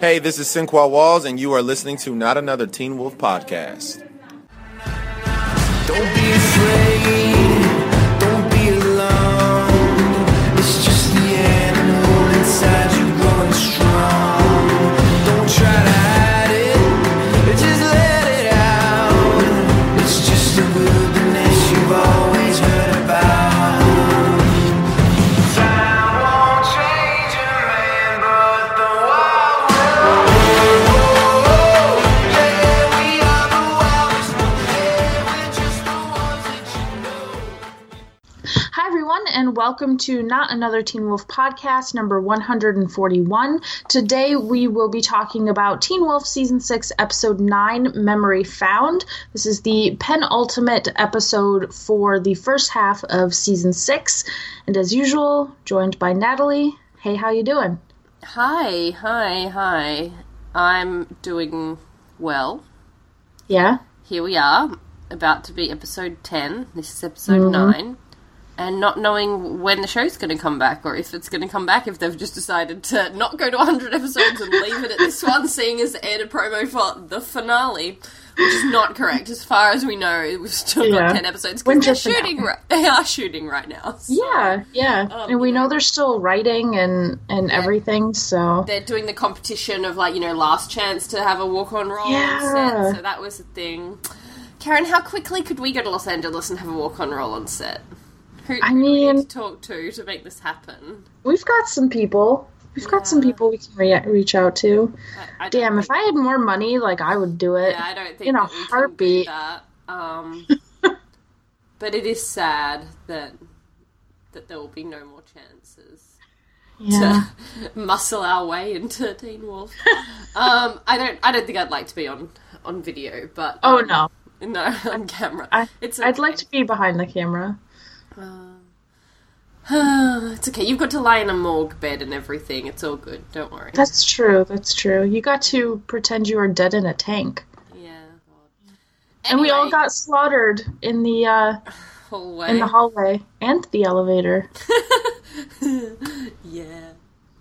Hey, this is Sinqua Walls, and you are listening to Not Another Teen Wolf podcast. Don't be afraid, welcome to Not Another Teen Wolf podcast number 141. Today, we will be talking about Teen Wolf Season 6, Episode 9 Memory Found. This is the penultimate episode for the first half of Season 6. And as usual, joined by Natalie. Hey, how you doing? Hi, hi, hi. I'm doing well. Yeah? Here we are, about to be episode 10. This is episode mm-hmm. 9. And not knowing when the show's going to come back, or if it's going to come back, if they've just decided to not go to 100 episodes and leave it at this one, seeing as aired a promo for the finale, which is not correct. As far as we know, we've still got 10 episodes. Because they're shooting, finale. ri- they are shooting right now. so- Yeah, yeah. Um, and we know they're still writing and, and everything, so. they're doing the competition of like you know last chance to have a walk on role on Yeah. set so that was a thing karen how quickly could we go to los angeles and have a walk on role on set who, I we need mean- to talk to to make this happen We've got some people. We've got some people we can re- reach out to. I, I Damn, if I had more money, like I would do it. yeah, I don't think in a heartbeat. can do that. Um, but it is sad that that there will be no more chances Yeah. to muscle our way into Teen Wolf. um, I don't. I don't think I'd like to be on on video, but Oh um, no, no, on camera. I, it's I'd like to be behind the camera. it's okay. You've got to lie in a morgue bed and everything. It's all good. Don't worry. That's true. That's true. You got to pretend you were dead in a tank, yeah. God. and we all got slaughtered in the uh, hallway. in the hallway and the elevator. yeah.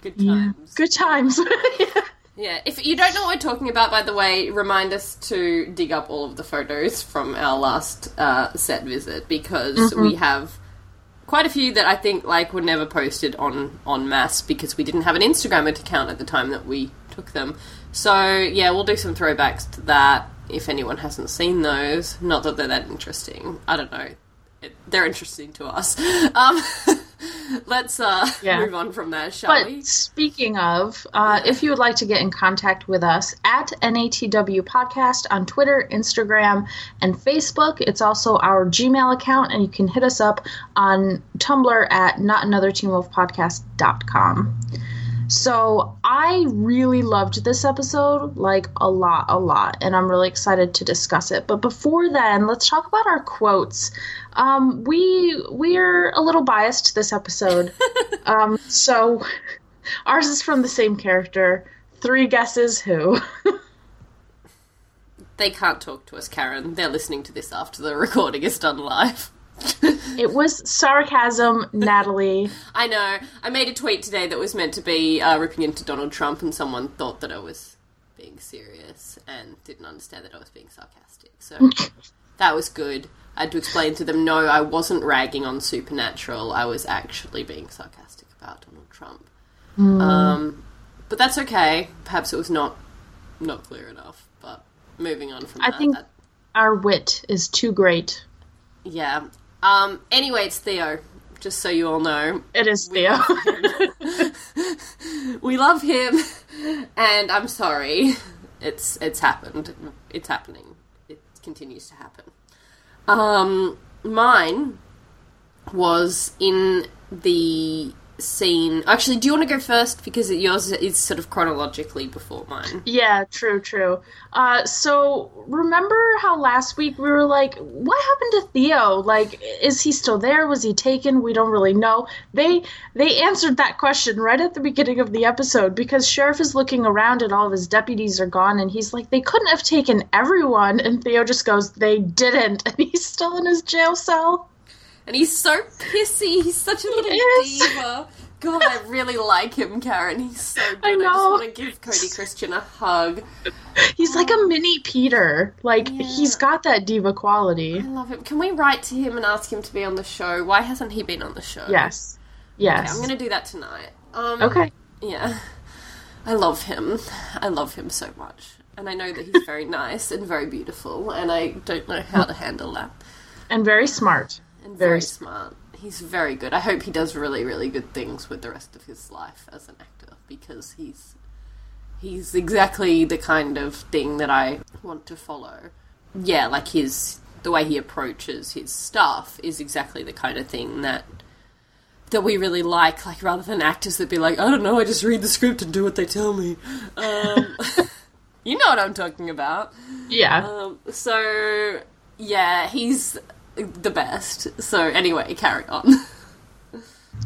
Good Yeah. times. Good times. Yeah, Yeah, if you don't know what we're talking about, by the way, remind us to dig up all of the photos from our last uh, set visit because we have quite a few that I think like were never posted on on mass because we didn't have an Instagram account at the time that we took them. So yeah, we'll do some throwbacks to that if anyone hasn't seen those. Not that they're that interesting. I don't know. It, they're interesting to us. Um, let's uh, Yeah. move on from that, shall we? But speaking of, uh, if you would like to get in contact with us at NATW Podcast on Twitter, Instagram, and Facebook, it's also our Gmail account, and you can hit us up on Tumblr at notanotherteenwolfpodcast.com. So I really loved this episode, like a lot, a lot, and I'm really excited to discuss it. But before then, let's talk about our quotes. Um, we we're a little biased this episode, um, so ours is from the same character. Three guesses who? They can't talk to us, Karen. They're listening to this after the recording is done live. It was sarcasm, Natalie. I know. I made a tweet today that was meant to be uh, ripping into Donald Trump, and someone thought that I was being serious and didn't understand that I was being sarcastic. So that was good. I had to explain to them no, I wasn't ragging on Supernatural. I was actually being sarcastic about Donald Trump. Um, but that's okay. Perhaps it was not not clear enough. But moving on from that, I that, think- that Our wit is too great. Yeah. Um. Anyway, it's Theo. Just so you all know, It is Theo. we love him, and I'm sorry. It's it's happened. It's happening. It continues to happen. Um. Mine was in the scene. Actually, do you want to go first because yours is sort of chronologically before mine? Yeah, true, true. Uh, so remember how last week we were like, what happened to Theo? Like, is he still there? Was he taken? We don't really know. They they answered that question right at the beginning of the episode because Sheriff is looking around and all of his deputies are gone, and he's like, they couldn't have taken everyone, and Theo just goes, they didn't, and he's still in his jail cell. And he's so pissy. He's such a little is. diva. God, I really like him, Karen. He's so good. I I, just want to give Cody Christian a hug. He's like a mini Peter. Like he's got that diva quality. I love him. Can we write to him and ask him to be on the show? Why hasn't he been on the show? Yes. Okay, Yes. I'm gonna do that tonight. Um, Okay. Yeah. I love him. I love him so much. And I know that he's very nice and very beautiful, and I don't know how to handle that. And very smart. And Very very smart. He's very good. I hope he does really, really good things with the rest of his life as an actor because he's he's exactly the kind of thing that I want to follow. Yeah, like his the way he approaches his stuff is exactly the kind of thing that that we really like, like rather than actors that be like, I don't know, I just read the script and do what they tell me. Um, you know what I'm talking about. Yeah. Um, so yeah, he's the best. So anyway, carry on.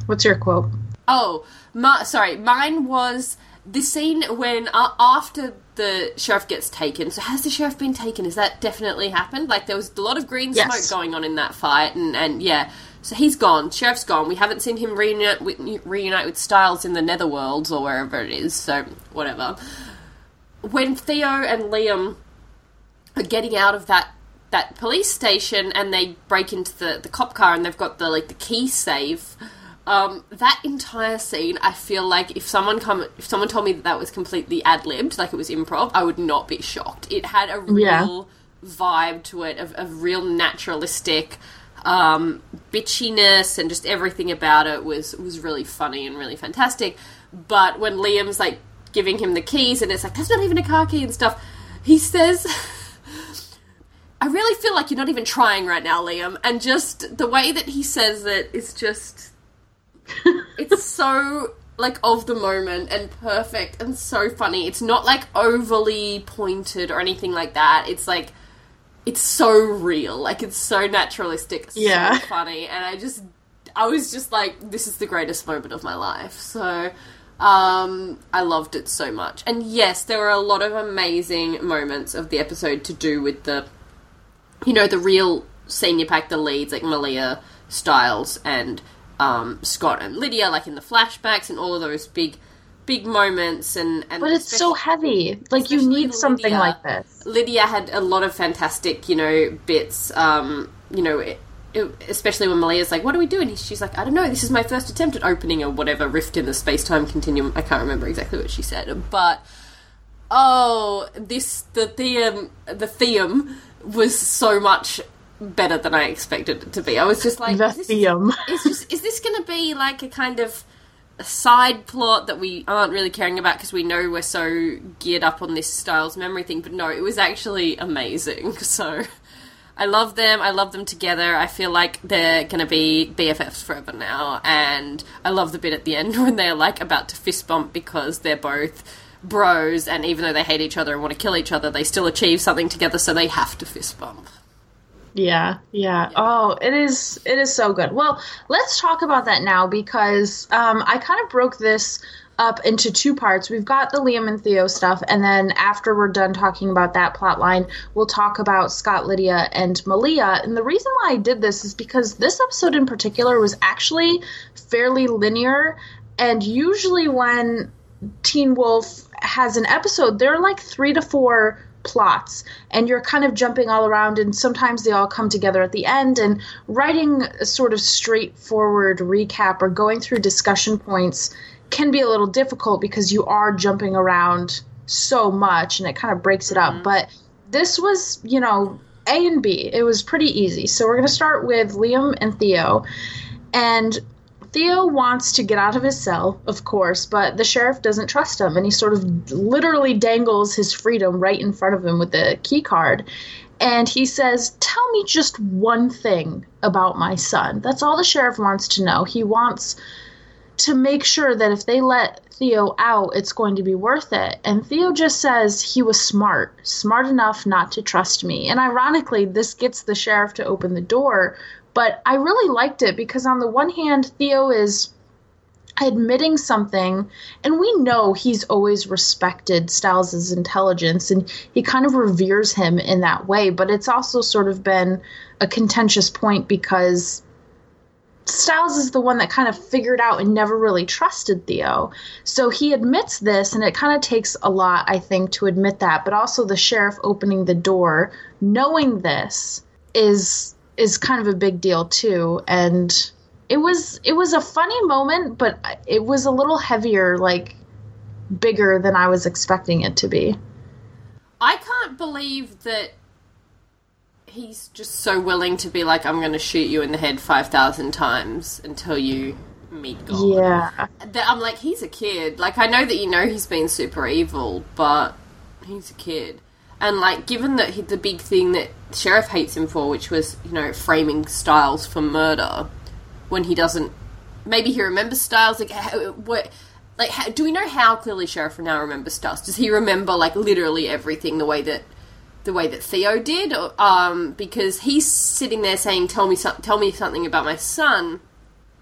What's your quote? Oh, my, sorry, mine was the scene when uh, after the sheriff gets taken. So has the sheriff been taken? Has that definitely happened? Like there was a lot of green Yes. smoke going on in that fight, and and yeah. So he's gone. Sheriff's gone. We haven't seen him reunite with, reunite with Stiles in the Netherworlds or wherever it is. So whatever. When Theo and Liam are getting out of that that police station and they break into the, the cop car and they've got the like the key safe. Um, that entire scene, I feel like if someone come if someone told me that that was completely ad libbed, like it was improv, I would not be shocked. It had a Yeah. real vibe to it of, of real naturalistic um, bitchiness and just everything about it was was really funny and really fantastic. But when Liam's like giving him the keys and it's like that's not even a car key and stuff, he says. I really feel like you're not even trying right now, Liam. And just the way that he says it is just. it's so, like, of the moment and perfect and so funny. It's not, like, overly pointed or anything like that. It's, like. It's so real. Like, it's so naturalistic. So Yeah. funny. And I just. I was just like, this is the greatest moment of my life. So. Um, I loved it so much. And yes, there were a lot of amazing moments of the episode to do with the you know, the real senior pack, the leads, like Malia, Stiles, and um, Scott and Lydia, like in the flashbacks and all of those big, big moments. And, and But it's so heavy. Like you need something Lydia. like this. Lydia had a lot of fantastic, you know, bits. Um, you know, it, it- especially when Malia's like, "What are we doing?" She's like, "I don't know. This is my first attempt at opening a whatever rift in the space time continuum." I can't remember exactly what she said, but oh, this the theum the theum was so much better than I expected it to be. I was just like, this- is just is this going to be like a kind of side plot that we aren't really caring about because we know we're so geared up on this Stiles memory thing? But no, it was actually amazing. So I love them. I love them together. I feel like they're going to be BFFs forever now. And I love the bit at the end when they're like about to fist bump because they're both bros and even though they hate each other and want to kill each other they still achieve something together so they have to fist bump Yeah, yeah. Oh, it is it is so good. Well, let's talk about that now because um, I kind of broke this up into two parts. We've got the Liam and Theo stuff, and then after we're done talking about that plot line, we'll talk about Scott, Lydia, and Malia. And the reason why I did this is because this episode in particular was actually fairly linear, and usually when Teen Wolf has an episode, there are like three to four plots, and you're kind of jumping all around, and sometimes they all come together at the end. And writing a sort of straightforward recap or going through discussion points can be a little difficult because you are jumping around so much, and it kind of breaks it up. Mm-hmm. But this was, you know, A and B. It was pretty easy. So we're going to start with Liam and Theo. And Theo wants to get out of his cell, of course, but the sheriff doesn't trust him, and he sort of literally dangles his freedom right in front of him with the key card. And he says, Tell me just one thing about my son. That's all the sheriff wants to know. He wants to make sure that if they let Theo out, it's going to be worth it. And Theo just says he was smart, smart enough not to trust me. And ironically, this gets the sheriff to open the door. But I really liked it because, on the one hand, Theo is admitting something, and we know he's always respected Stiles' intelligence and he kind of reveres him in that way. But it's also sort of been a contentious point because Stiles is the one that kind of figured out and never really trusted Theo. So he admits this, and it kind of takes a lot, I think, to admit that. But also the sheriff opening the door, knowing this, is is kind of a big deal too. And it was it was a funny moment, but it was a little heavier, like bigger than I was expecting it to be. I can't believe that he's just so willing to be like, I'm going to shoot you in the head 5,000 times until you meet God. Yeah. That I'm like, he's a kid. Like, I know that you know he's been super evil, but he's a kid. And, like, given that he, the big thing that Sheriff hates him for, which was, you know, framing Stiles for murder, when he doesn't. Maybe he remembers Stiles. Like, how, what. Like, how, do we know how clearly Sheriff now remembers Stiles? Does he remember, like, literally everything the way that the way that Theo did, um, because he's sitting there saying, "Tell me, so- tell me something about my son,"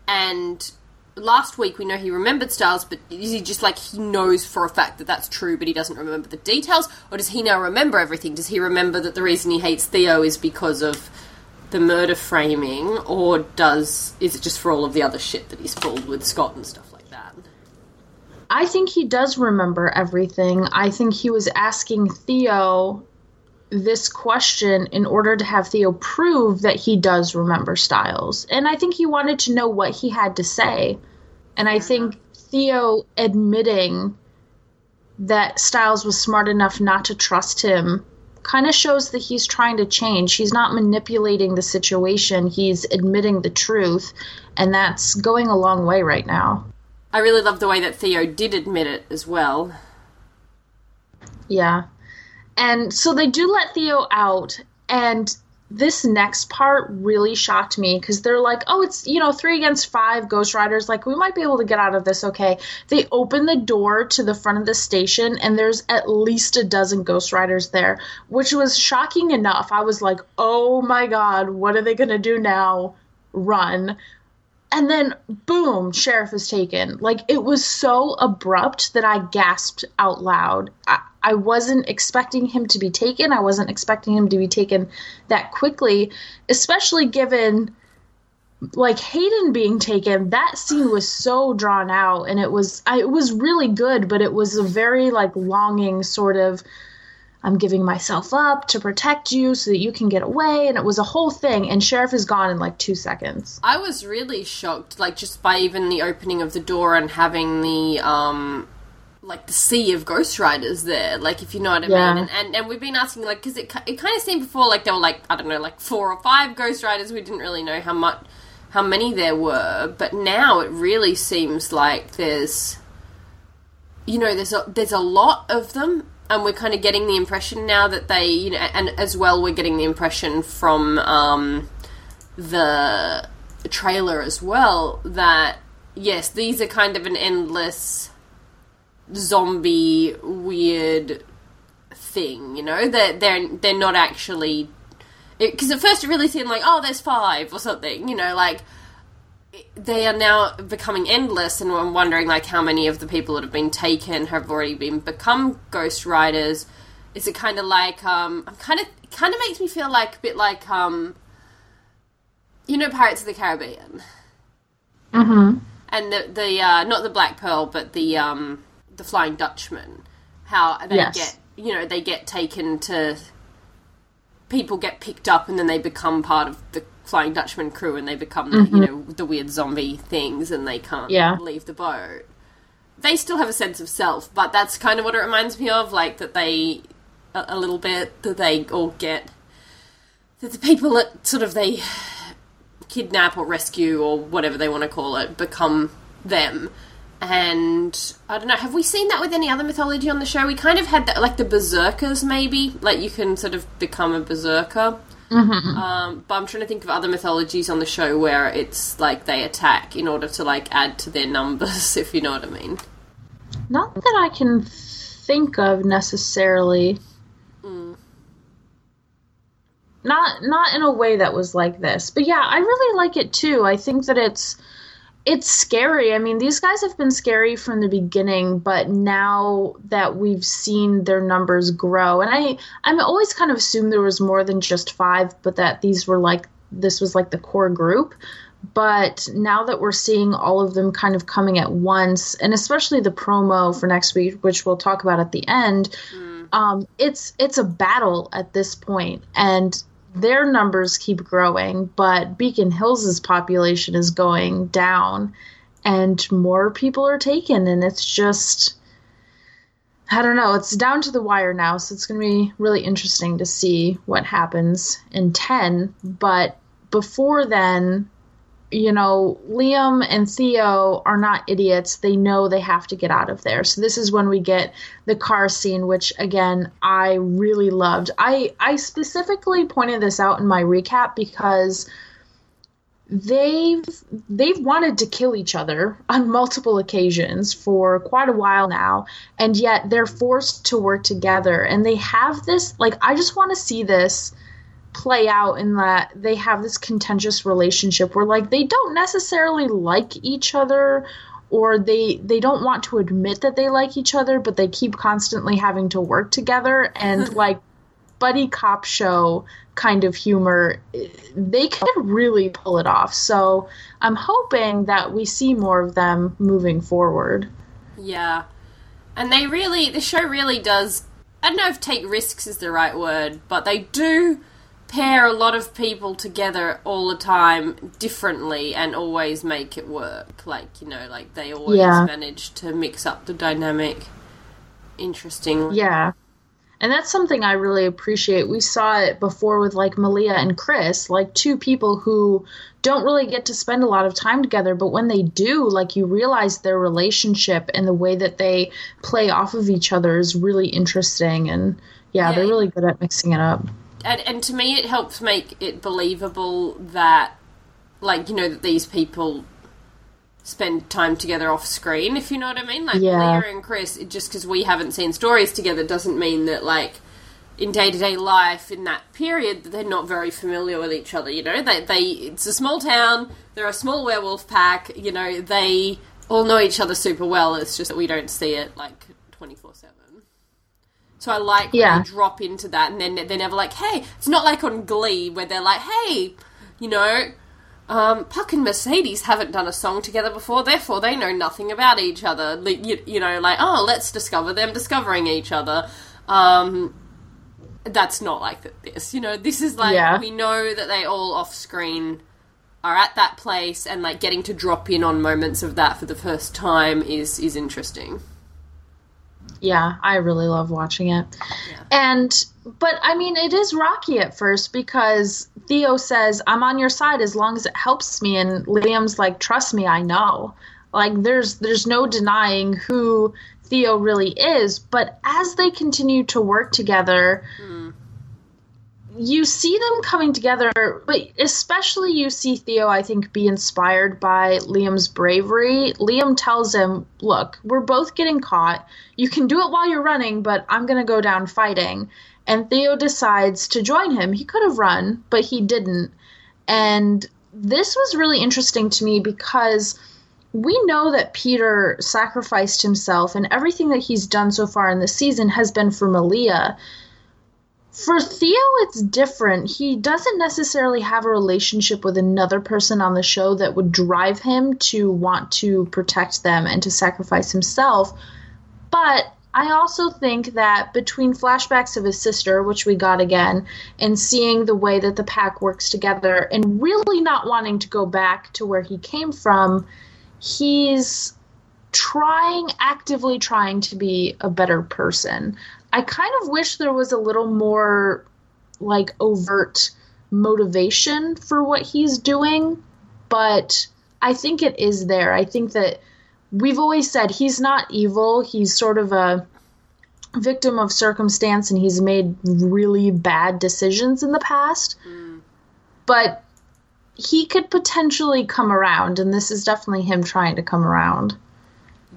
and last week we know he remembered Stiles, but is he just like he knows for a fact that that's true, but he doesn't remember the details, or does he now remember everything? Does he remember that the reason he hates Theo is because of the murder framing, or does is it just for all of the other shit that he's pulled with Scott and stuff like that? I think he does remember everything. I think he was asking Theo this question in order to have Theo prove that he does remember Stiles. And I think he wanted to know what he had to say. And I think Theo admitting that Stiles was smart enough not to trust him kind of shows that he's trying to change. He's not manipulating the situation, he's admitting the truth. And that's going a long way right now. I really love the way that Theo did admit it as well. Yeah. And so they do let Theo out, and this next part really shocked me because they're like, oh, it's, you know, three against five Ghost Riders. Like, we might be able to get out of this okay. They open the door to the front of the station, and there's at least a dozen Ghost Riders there, which was shocking enough. I was like, oh my God, what are they going to do now? Run and then boom sheriff is taken like it was so abrupt that i gasped out loud I, I wasn't expecting him to be taken i wasn't expecting him to be taken that quickly especially given like hayden being taken that scene was so drawn out and it was I, it was really good but it was a very like longing sort of I'm giving myself up to protect you so that you can get away. And it was a whole thing. And Sheriff is gone in like two seconds. I was really shocked, like just by even the opening of the door and having the um, like the sea of Ghost Riders there. Like if you know what I Yeah. mean. And, and and we've been asking like because it it kind of seemed before like there were like I don't know like four or five Ghost Riders. We didn't really know how much how many there were, but now it really seems like there's you know there's a there's a lot of them and we're kind of getting the impression now that they you know and as well we're getting the impression from um the trailer as well that yes these are kind of an endless zombie weird thing you know? That they're, they're they're not actually because at first it really seemed like oh there's five or something you know? Like they are now becoming endless and i'm wondering like how many of the people that have been taken have already been become ghost riders. Is it kind of like um i'm kind of kind of makes me feel like a bit like um you know pirates of the caribbean? Mm-hmm. and the the uh, not the Black Pearl, but the um, the Flying Dutchman. How they Yes. get you know they get taken to people get picked up and then they become part of the Flying Dutchman crew and they become the, you mm-hmm. know the weird zombie things and they can't Yeah. leave the boat. They still have a sense of self, but that's kind of what it reminds me of, like that they a, a little bit that they all get that the people that sort of they kidnap or rescue or whatever they want to call it become them. And I don't know, have we seen that with any other mythology on the show? We kind of had that, like the berserkers, maybe. Like you can sort of become a berserker. Um, but I'm trying to think of other mythologies on the show where it's like they attack in order to like add to their numbers, if you know what I mean. Not that I can think of necessarily. Not not in a way that was like this. But yeah, I really like it too. I think that it's it's scary. I mean, these guys have been scary from the beginning, but now that we've seen their numbers grow, and I I'm always kind of assumed there was more than just five, but that these were like this was like the core group. But now that we're seeing all of them kind of coming at once, and especially the promo for next week, which we'll talk about at the end, um, it's it's a battle at this point, and their numbers keep growing, but Beacon Hills' population is going down, and more people are taken, and it's just. I don't know. It's down to the wire now, so it's going to be really interesting to see what happens in 10. But before then, you know, Liam and Theo are not idiots. They know they have to get out of there. So this is when we get the car scene, which again I really loved. I I specifically pointed this out in my recap because they've they've wanted to kill each other on multiple occasions for quite a while now and yet they're forced to work together and they have this like I just want to see this play out in that they have this contentious relationship where like they don't necessarily like each other or they they don't want to admit that they like each other but they keep constantly having to work together. And like buddy cop show kind of humor they could really pull it off. So i'm hoping that we see more of them moving forward. Yeah. And they really, the show really does, I don't know if take risks is the right word, but they do pair a lot of people together all the time differently and always make it work. Like, you know, like they always Yeah. manage to mix up the dynamic interestingly. Yeah. And that's something I really appreciate. We saw it before with like Malia and Chris, like two people who don't really get to spend a lot of time together, but when they do, like you realize their relationship and the way that they play off of each other is really interesting. And yeah, Yeah. they're really good at mixing it up. And, and to me it helps make it believable that like you know that these people spend time together off screen if you know what i mean? Like Yeah. leah and chris it, just because we haven't seen stories together doesn't mean that like in day-to-day life in that period that they're not very familiar with each other you know? They, they it's a small town they're a small werewolf pack you know? They all know each other super well it's just that we don't see it like 24-7 so I like when Yeah. they drop into that, and then they're never like, "Hey." It's not like on Glee where they're like, "Hey, you know, um, Puck and Mercedes haven't done a song together before, therefore they know nothing about each other." You, you know, like, "Oh, let's discover them discovering each other." Um, that's not like this. You know, this is like Yeah. we know that they all off screen are at that place, and like getting to drop in on moments of that for the first time is is interesting. Yeah, I really love watching it. And but I mean it is rocky at first because Theo says, I'm on your side as long as it helps me and Liam's like, Trust me, I know. Like there's there's no denying who Theo really is, but as they continue to work together, hmm. You see them coming together, but especially you see Theo, I think, be inspired by Liam's bravery. Liam tells him, Look, we're both getting caught. You can do it while you're running, but I'm going to go down fighting. And Theo decides to join him. He could have run, but he didn't. And this was really interesting to me because we know that Peter sacrificed himself, and everything that he's done so far in the season has been for Malia. For Theo, it's different. He doesn't necessarily have a relationship with another person on the show that would drive him to want to protect them and to sacrifice himself. But I also think that between flashbacks of his sister, which we got again, and seeing the way that the pack works together and really not wanting to go back to where he came from, he's trying, actively trying to be a better person. I kind of wish there was a little more like overt motivation for what he's doing, but I think it is there. I think that we've always said he's not evil. He's sort of a victim of circumstance and he's made really bad decisions in the past. Mm. But he could potentially come around, and this is definitely him trying to come around.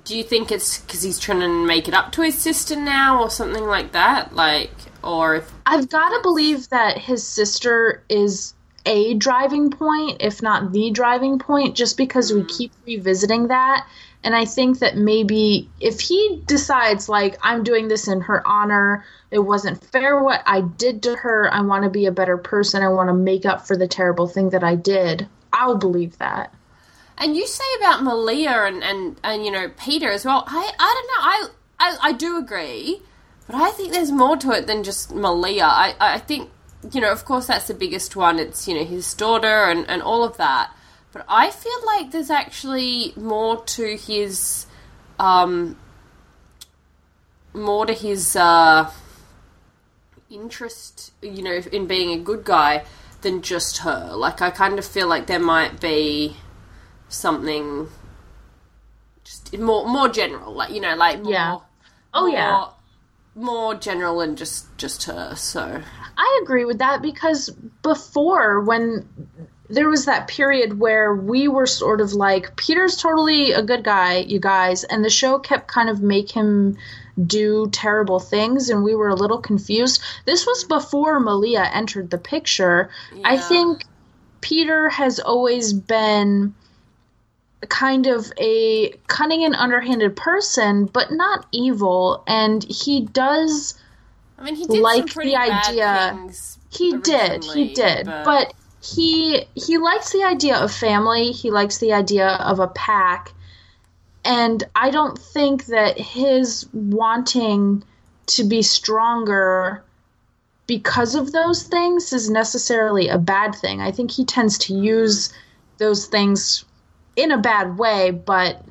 Do you think it's because he's trying to make it up to his sister now, or something like that? Like, or if I've got to believe that his sister is a driving point, if not the driving point, just because we mm-hmm. keep revisiting that. And I think that maybe if he decides, like, I'm doing this in her honor, it wasn't fair what I did to her, I want to be a better person, I want to make up for the terrible thing that I did, I'll believe that. And you say about Malia and, and, and you know Peter as well. I I don't know. I, I I do agree, but I think there's more to it than just Malia. I I think you know, of course, that's the biggest one. It's you know his daughter and and all of that. But I feel like there's actually more to his, um, more to his uh, interest, you know, in being a good guy than just her. Like I kind of feel like there might be something just more more general, like you know, like more, Yeah. Oh, more, yeah. more oh, general and just just her. So I agree with that because before, when there was that period where we were sort of like, Peter's totally a good guy, you guys, and the show kept kind of make him do terrible things, and we were a little confused. This was before Malia entered the picture. I think Peter has always been kind of a cunning and underhanded person, but not evil, and he does I mean, he did Like the idea- he did he did. but, he he likes the idea of family. He likes the idea of a pack. And i don't think that his wanting to be stronger because of those things is necessarily a bad thing. I think he tends to use those things in a bad way but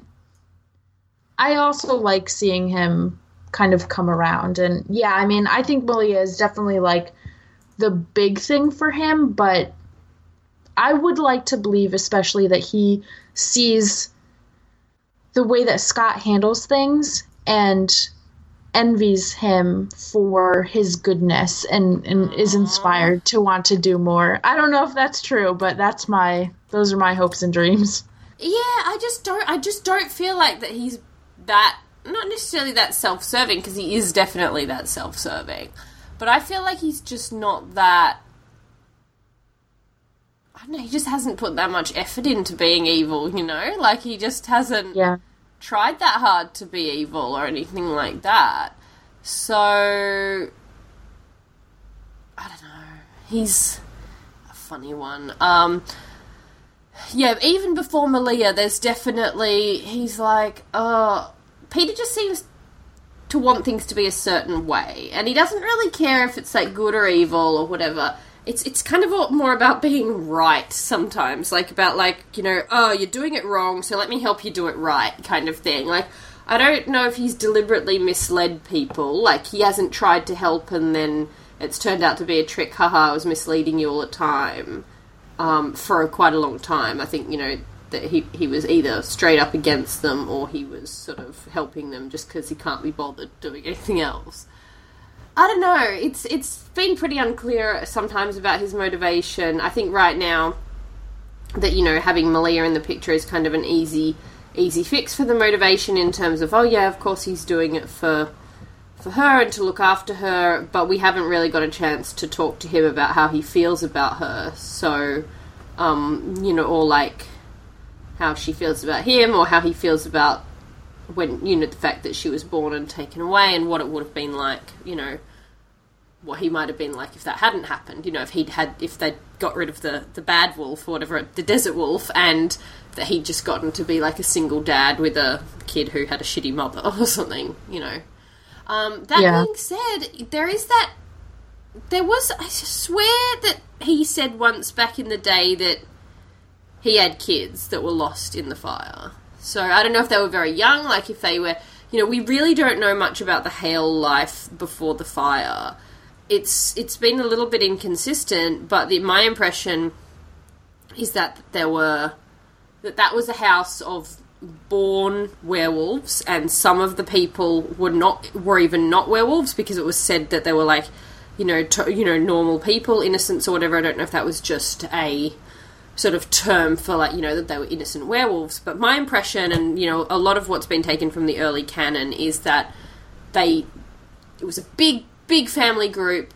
i also like seeing him kind of come around and yeah i mean i think malia is definitely like the big thing for him, but I would like to believe, especially, that he sees the way that Scott handles things and envies him for his goodness and, and is inspired to want to do more. I don't know if that's true, but that's my those are my hopes and dreams. Yeah, I just don't. I just don't feel like that he's that. Not necessarily that self-serving because he is definitely that self-serving, but I feel like he's just not that. I don't know. He just hasn't put that much effort into being evil. You know, like he just hasn't Yeah. tried that hard to be evil or anything like that. So I don't know. He's a funny one. Um yeah, even before Malia, there's definitely he's like, oh, Peter just seems to want things to be a certain way, and he doesn't really care if it's like good or evil or whatever. It's it's kind of more about being right sometimes, like about like you know, oh, you're doing it wrong, so let me help you do it right, kind of thing. Like I don't know if he's deliberately misled people, like he hasn't tried to help and then it's turned out to be a trick. Haha, I was misleading you all the time um, for quite a long time. I think you know that he he was either straight up against them or he was sort of helping them just because he can't be bothered doing anything else. I don't know. It's it's been pretty unclear sometimes about his motivation. I think right now that you know having Malia in the picture is kind of an easy easy fix for the motivation in terms of oh yeah, of course he's doing it for for her and to look after her, but we haven't really got a chance to talk to him about how he feels about her. So, um, you know, or like how she feels about him, or how he feels about when you know the fact that she was born and taken away, and what it would have been like, you know, what he might have been like if that hadn't happened. You know, if he'd had if they'd got rid of the the bad wolf or whatever, the desert wolf, and that he'd just gotten to be like a single dad with a kid who had a shitty mother or something. You know. Um, that Yeah. being said, there is that. There was, I swear that he said once back in the day that he had kids that were lost in the fire. So I don't know if they were very young, like if they were, you know, we really don't know much about the Hale life before the fire. It's it's been a little bit inconsistent, but the, my impression is that there were that that was a house of born werewolves and some of the people were not were even not werewolves because it was said that they were like you know to, you know normal people innocents or whatever. I don't know if that was just a sort of term for like you know that they were innocent werewolves. But my impression and you know a lot of what's been taken from the early canon is that they it was a big big family group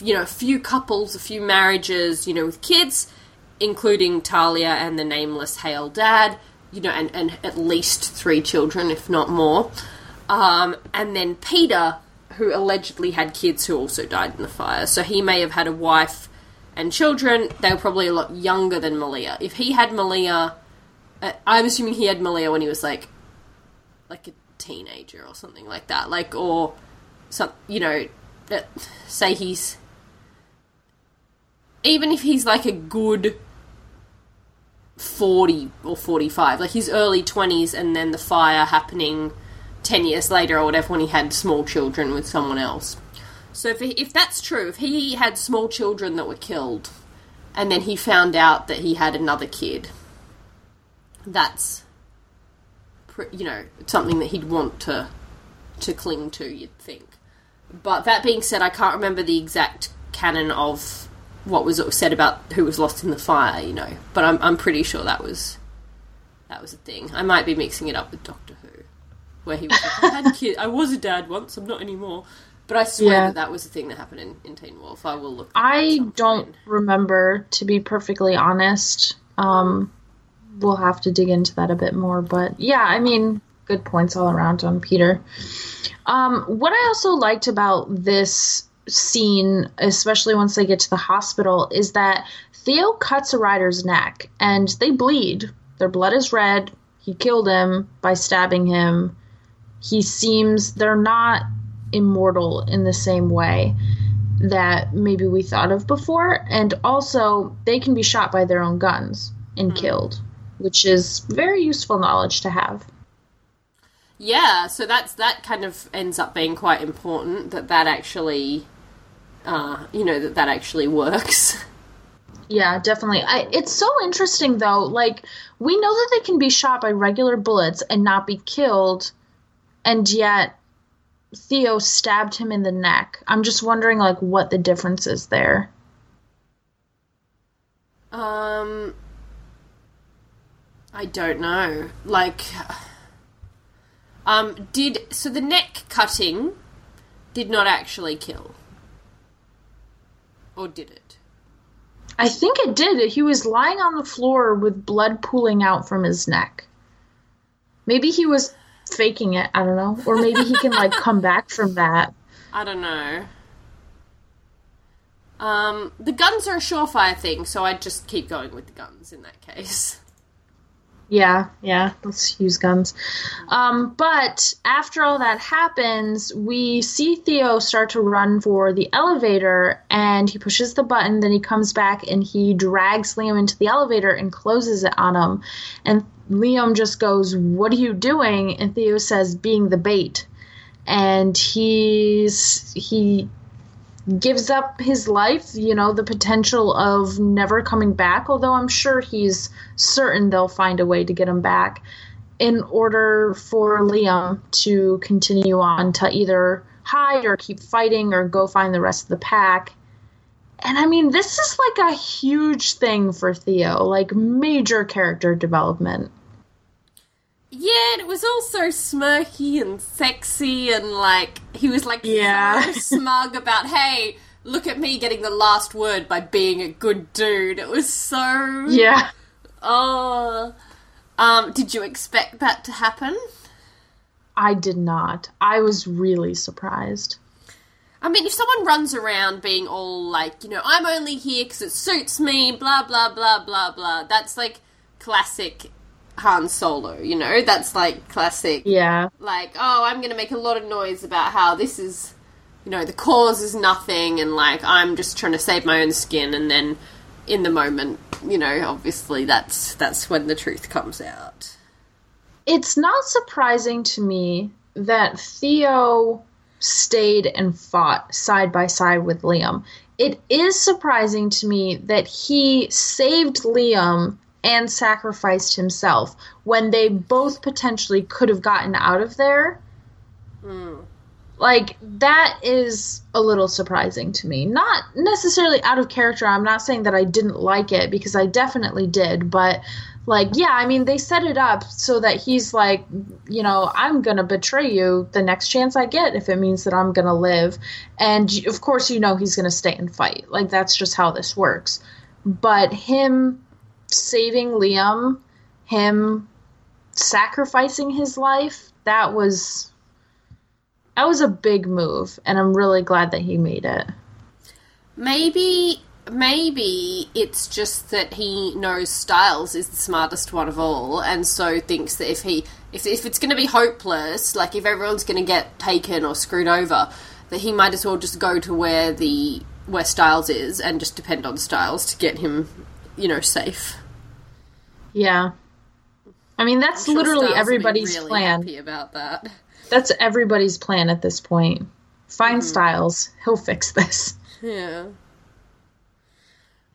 you know a few couples a few marriages you know with kids including Talia and the nameless Hale dad, you know, and, and at least three children, if not more. Um, and then Peter, who allegedly had kids who also died in the fire. So he may have had a wife and children, they were probably a lot younger than Malia. If he had Malia, uh, I'm assuming he had Malia when he was like, like a teenager or something like that, like or some, you know, say he's even if he's like a good 40 or 45 like his early 20s and then the fire happening 10 years later or whatever when he had small children with someone else. So if, if that's true if he had small children that were killed and then he found out that he had another kid that's you know something that he'd want to to cling to you'd think. But that being said i can't remember the exact canon of what was said about who was lost in the fire, you know. But I'm I'm pretty sure that was that was a thing. I might be mixing it up with Doctor Who, where he was like, I had a kid. I was a dad once. I'm not anymore. But I swear Yeah. that that was a thing that happened in, in Teen Wolf. I will look. I don't point. remember, to be perfectly honest. Um, we'll have to dig into that a bit more. But yeah, I mean, good points all around on Peter. Um, what I also liked about this scene, especially once they get to the hospital, is that Theo cuts a rider's neck and they bleed. Their blood is red. He killed him by stabbing him. He seems they're not immortal in the same way that maybe we thought of before. And also, they can be shot by their own guns and hmm. killed, which is very useful knowledge to have. Yeah, so that's that kind of ends up being quite important that that actually, uh, you know, that that actually works. Yeah, definitely. I, it's so interesting, though. Like, we know that they can be shot by regular bullets and not be killed, and yet Theo stabbed him in the neck. I'm just wondering, like, what the difference is there. Um, I don't know. Like, um, did so the neck cutting did not actually kill, or did it? I think it did. He was lying on the floor with blood pooling out from his neck. Maybe he was faking it. I don't know. Or maybe he can, like, come back from that. I don't know. Um, the guns are a surefire thing, so I'd just keep going with the guns in that case. Yeah, yeah, let's use guns. Um, but after all that happens, we see Theo start to run for the elevator, and he pushes the button. Then he comes back and he drags Liam into the elevator and closes it on him. And Liam just goes, "What are you doing?" And Theo says, "Being the bait." And he's he gives up his life, you know, the potential of never coming back, although I'm sure he's certain they'll find a way to get him back in order for Liam to continue on to either hide or keep fighting or go find the rest of the pack. And I mean, this is like a huge thing for Theo, like major character development. Yeah, and it was all so smirky and sexy, and like he was like Yeah. so smug about, hey, look at me getting the last word by being a good dude. It was so Yeah. Oh, um, did you expect that to happen? I did not. I was really surprised. I mean, if someone runs around being all like, you know, I'm only here because it suits me, blah blah blah blah blah, that's like classic Han Solo. You know, that's like classic. Yeah. like, oh, I'm going to make a lot of noise about how this is, you know, the cause is nothing, and like I'm just trying to save my own skin, and then in the moment, you know, obviously that's that's when the truth comes out. it's not surprising to me that Theo stayed and fought side by side with Liam. It is surprising to me that he saved Liam and sacrificed himself when they both potentially could have gotten out of there. Hmm. Like, that is a little surprising to me. Not necessarily out of character. I'm not saying that I didn't like it because I definitely did, but like yeah i mean they set it up so that he's like you know i'm gonna betray you the next chance i get if it means that i'm gonna live and of course you know he's gonna stay and fight like that's just how this works but him saving liam him sacrificing his life that was that was a big move and i'm really glad that he made it Maybe maybe it's just that he knows Stiles is the smartest one of all, and so thinks that if he if if it's going to be hopeless, like if everyone's going to get taken or screwed over, that he might as well just go to where the where Stiles is and just depend on Stiles to get him, you know, safe. Yeah. I mean, that's Sure literally Stiles everybody's really plan. Happy about that. That's everybody's plan at this point. Find Mm-hmm. Stiles. He'll fix this. Yeah.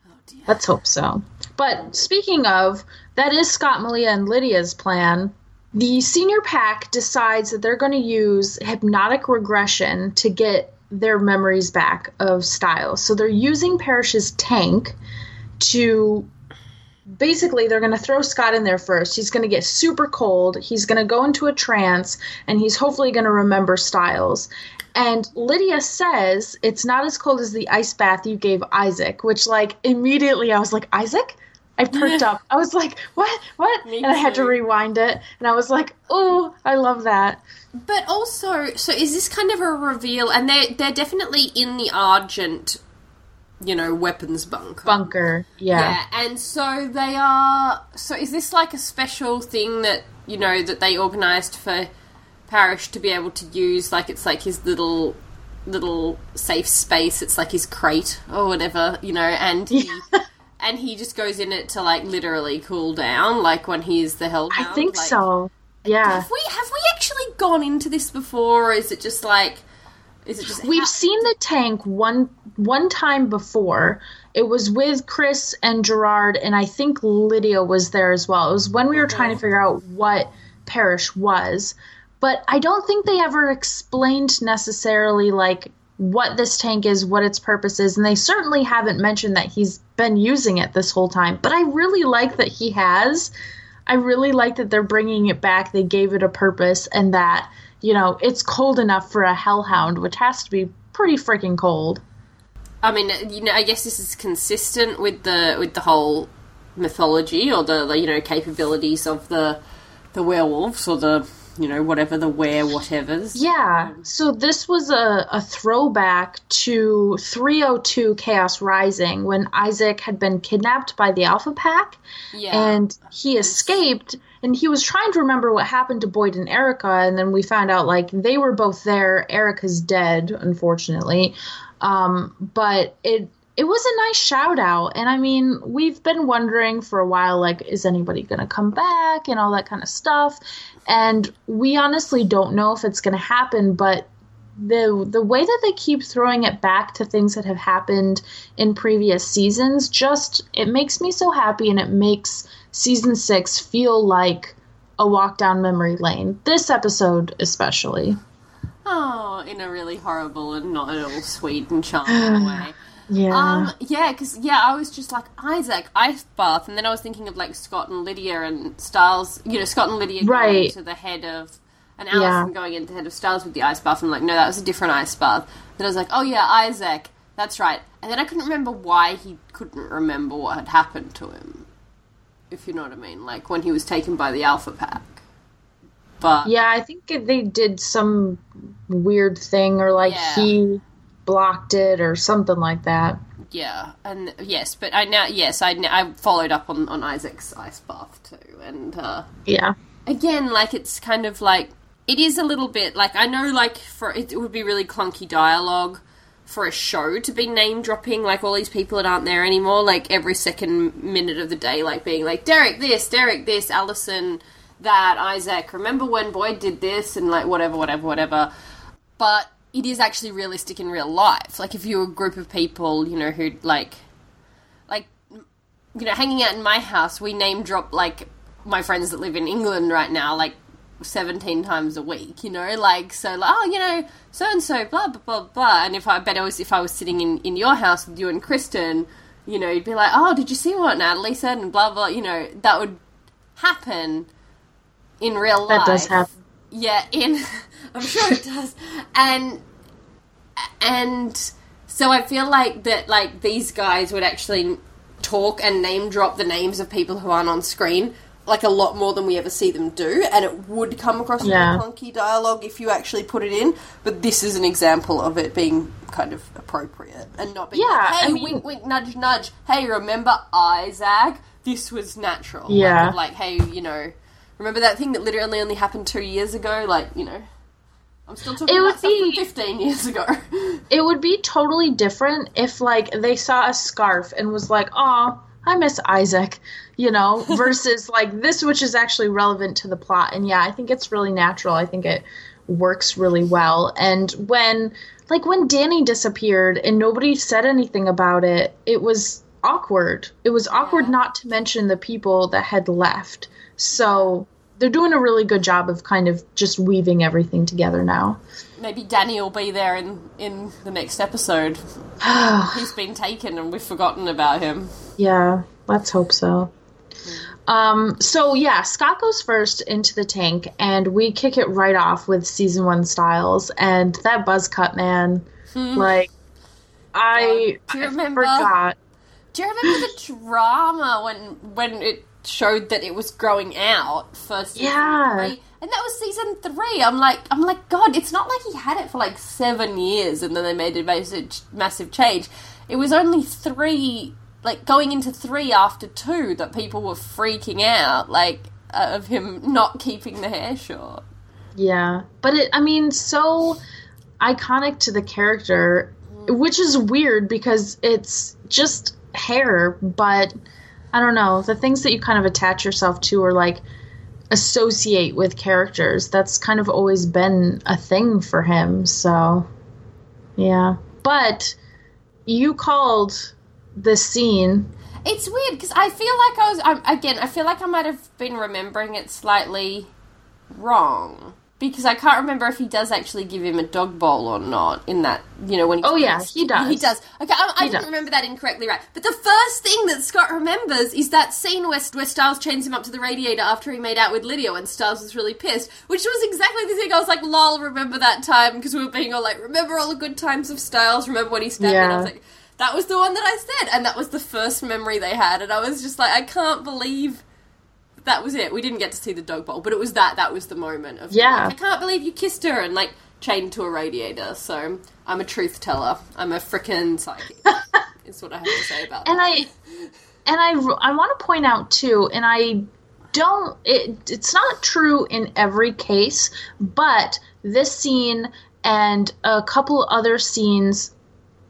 Oh dear. Let's hope so. But speaking of, that is Scott, Malia, and Lydia's plan. The senior pack decides that they're going to use hypnotic regression to get their memories back of Stiles. So they're using Parrish's tank to basically they're going to throw Scott in there first. He's going to get super cold. He's going to go into a trance and he's hopefully going to remember Stiles. And Lydia says it's not as cold as the ice bath you gave Isaac, which like immediately I was like, Isaac? I perked up. I was like, what? What? Me and I had to rewind it. And I was like, oh, I love that. But also, so is this kind of a reveal? And they're they're definitely in the Argent, you know, weapons bunker. Bunker. Yeah. Yeah, and so they are. So is this like a special thing that you know that they organised for Parrish to be able to use? Like it's like his little little safe space. It's like his crate or whatever, you know, and he. And he just goes in it to like literally cool down, like when he is the hell. I think like, so. Yeah. Have we have we actually gone into this before, or is it just like is it just We've seen the tank one one time before. It was with Chris and Gerard, and I think Lydia was there as well. It was when we were trying to figure out what Parrish was, but I don't think they ever explained necessarily like what this tank is, what its purpose is, and they certainly haven't mentioned that he's been using it this whole time. But I really like that he has. I really like that they're bringing it back. They gave it a purpose, and that you know it's cold enough for a hellhound, which has to be pretty freaking cold. I mean, you know, I guess this is consistent with the with the whole mythology or the, the you know capabilities of the the werewolves or the you know whatever the were whatevers. Yeah. So this was a, a throwback to 302 Chaos Rising when Isaac had been kidnapped by the Alpha Pack Yeah. and he escaped and he was trying to remember what happened to Boyd and Erica and then we found out like they were both there. Erica's dead, unfortunately. Um, but it it was a nice shout out and I mean, we've been wondering for a while like is anybody going to come back and all that kind of stuff. And we honestly don't know if it's going to happen, but the the way that they keep throwing it back to things that have happened in previous seasons just it makes me so happy and it makes season 6 feel like a walk down memory lane. This episode especially. oh, in a really horrible and not at all sweet and charming way. Yeah. Um, yeah, because yeah, I was just like Isaac ice bath, and then I was thinking of like Scott and Lydia and Stiles. You know, Scott and Lydia going Right. into the head of, and Allison going into the head of Stiles with the ice bath. I'm like, no, that was a different ice bath. Then I was like, oh yeah, Isaac, that's right. And then I couldn't remember why he couldn't remember what had happened to him. If you know what I mean, like when he was taken by the Alpha Pack. But yeah, I think they did some weird thing or like Yeah. he blocked it or something like that. Yeah, and yes, but I now yes, I I followed up on on Isaac's ice bath too, and uh, Yeah. again, like it's kind of like it is a little bit like I know like for it, it would be really clunky dialogue for a show to be name dropping like all these people that aren't there anymore, like every second minute of the day, like being like Derek this, Derek this, Allison that, Isaac. Remember when Boyd did this, and like whatever, whatever, whatever. But it is actually realistic in real life. Like if you're a group of people, you know, who like like you know, hanging out in my house, we name drop like my friends that live in England right now, like seventeen times a week. You know, like so, like oh, you know, so and so, blah blah blah blah. And if I bet it was if I was sitting in in your house with you and Kristen, you know, you'd be like, oh, did you see what Natalie said? And blah blah. You know, that would happen in real life. That does happen. Yeah, in I'm sure it does. And and so I feel like that like these guys would actually talk and name drop the names of people who aren't on screen like a lot more than we ever see them do, and it would come across Yeah. as clunky dialogue if you actually put it in. But this is an example of it being kind of appropriate and not being Yeah, like, hey, I mean- wink, wink, nudge, nudge. Hey, remember Isaac? This was natural. Yeah. Like, like, hey, you know, remember that thing that literally only happened two years ago? Like, you know. I'm still talking It about be- 15 years ago. It would be totally different if like they saw a scarf and was like, "Oh, I miss Isaac," you know, versus like this, which is actually relevant to the plot. And yeah, I think it's really natural. I think it works really well. And when like when Danny disappeared and nobody said anything about it, it was awkward. It was awkward not to mention the people that had left. So they're doing a really good job of kind of just weaving everything together now. Maybe Danny will be there in, in the next episode. He's been taken and we've forgotten about him. Yeah, let's hope so. Um, so yeah, Scott goes first into the tank, and we kick it right off with season one stiles, and that buzz cut man, like, I, Hmm. Do you I remember- forgot. Do you remember the drama when when it showed that it was growing out for Yeah. three? And that was season three. I'm like, I'm like, God, it's not like he had it for like seven years and then they made a massive, massive change. It was only three, like going into three after two, that people were freaking out, like uh, of him not keeping the hair short. Yeah, but it, I mean, so iconic to the character, mm. which is weird because it's just hair, but I don't know. The things that you kind of attach yourself to or like associate with characters, that's kind of always been a thing for him. So, yeah. But you called this scene. It's weird because I feel like I was I, again. I feel like I might have been remembering it slightly wrong because I can't remember if he does actually give him a dog bowl or not in that. You know when he Oh, yeah, he does. He does. Okay, I, I didn't does. remember that incorrectly, right? But the first thing that Scott remembers is that scene where, where Stiles chains him up to the radiator after he made out with Lydia, and Stiles was really pissed, which was exactly the thing. I was like, "Lol, remember that time?" Because we were being all like, "Remember all the good times of Stiles? Remember when he stabbed me?" And I was like. That was the one that I said, and that was the first memory they had, and I was just like, I can't believe that was it. We didn't get to see the dog bowl, but it was that. That was the moment of Yeah. like, I can't believe you kissed her and like chained to a radiator. So I'm a truth teller. I'm a freaking psychic. is what I have to say about and that. I and I I want to point out too, and I don't. It, it's not true in every case, but this scene and a couple other scenes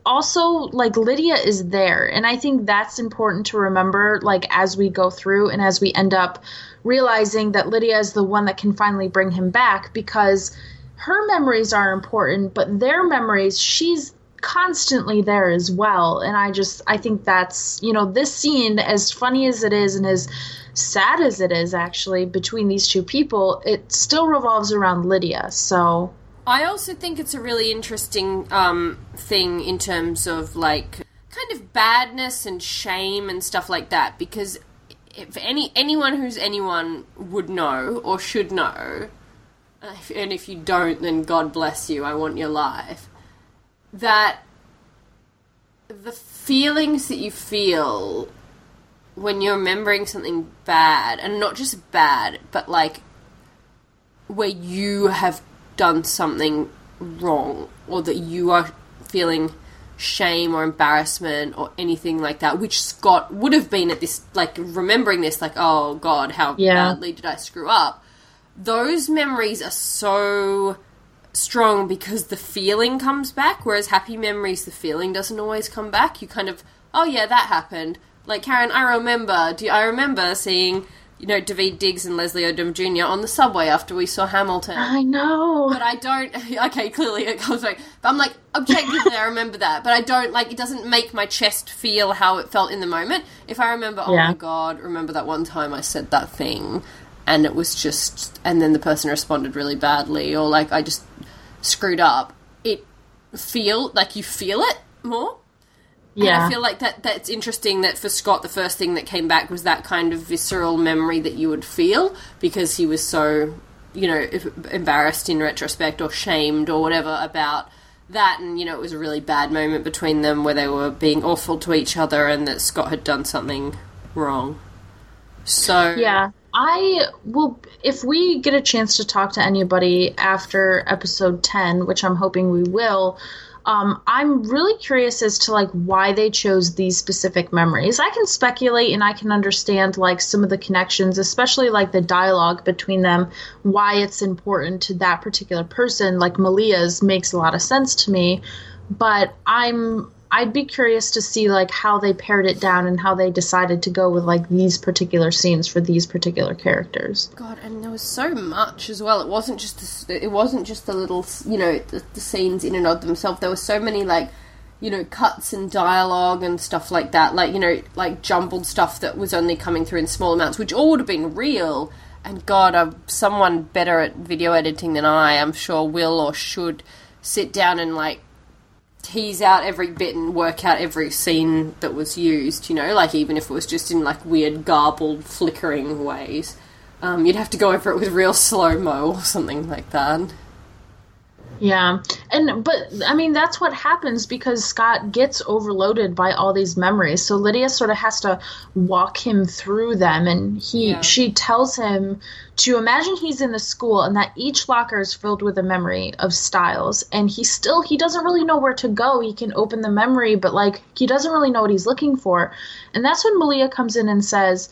also like Lydia is there and I think that's important to remember like as we go through and as we end up realizing that Lydia is the one that can finally bring him back because her memories are important but their memories she's constantly there as well and I just I think that's you know this scene as funny as it is and as sad as it is actually between these two people it still revolves around Lydia so I also think it's a really interesting um, thing in terms of like kind of badness and shame and stuff like that because if any anyone who's anyone would know or should know uh, and if you don't then God bless you I want your life that the feelings that you feel when you're remembering something bad and not just bad but like where you have done something wrong or that you are feeling shame or embarrassment or anything like that which Scott would have been at this like remembering this like oh god how Yeah. badly did I screw up? Those memories are so strong because the feeling comes back whereas happy memories the feeling doesn't always come back. You kind of oh yeah that happened. Like Karen I remember do I remember seeing you know Daveed Diggs and Leslie Odom Jr. on the subway after we saw Hamilton I know but I don't. Okay, clearly it comes back. But I'm like, objectively, I remember that. But I don't like. It doesn't make my chest feel how it felt in the moment. If I remember, oh Yeah. my god, remember that one time I said that thing, and it was just, and then the person responded really badly, or like I just screwed up. It feel like you feel it more. And yeah. I feel like that that's interesting that for Scott the first thing that came back was that kind of visceral memory that you would feel because he was so, you know, embarrassed in retrospect or shamed or whatever about that. And you know it was a really bad moment between them where they were being awful to each other and that Scott had done something wrong. So Yeah, I will, if we get a chance to talk to anybody after episode 10, which I'm hoping we will, um, I'm really curious as to like why they chose these specific memories. I can speculate and I can understand like some of the connections, especially like the dialogue between them, why it's important to that particular person. Like Malia's makes a lot of sense to me, but I'm I'd be curious to see like how they pared it down and how they decided to go with like these particular scenes for these particular characters. God, and there was so much as well. It wasn't just the, it wasn't just the little you know the, the scenes in and of themselves. There were so many like you know cuts and dialogue and stuff like that. Like you know like jumbled stuff that was only coming through in small amounts, which all would have been real. And God, uh, someone better at video editing than I, I'm sure, will or should sit down and like tease out every bit and work out every scene that was used, you know, like even if it was just in like weird garbled flickering ways. Um, you'd have to go over it with real slow mo or something like that. Yeah. And but I mean that's what happens because Scott gets overloaded by all these memories. So Lydia sort of has to walk him through them and he Yeah. she tells him to imagine he's in the school and that each locker is filled with a memory of Stiles and he still he doesn't really know where to go. He can open the memory but like he doesn't really know what he's looking for. And that's when Malia comes in and says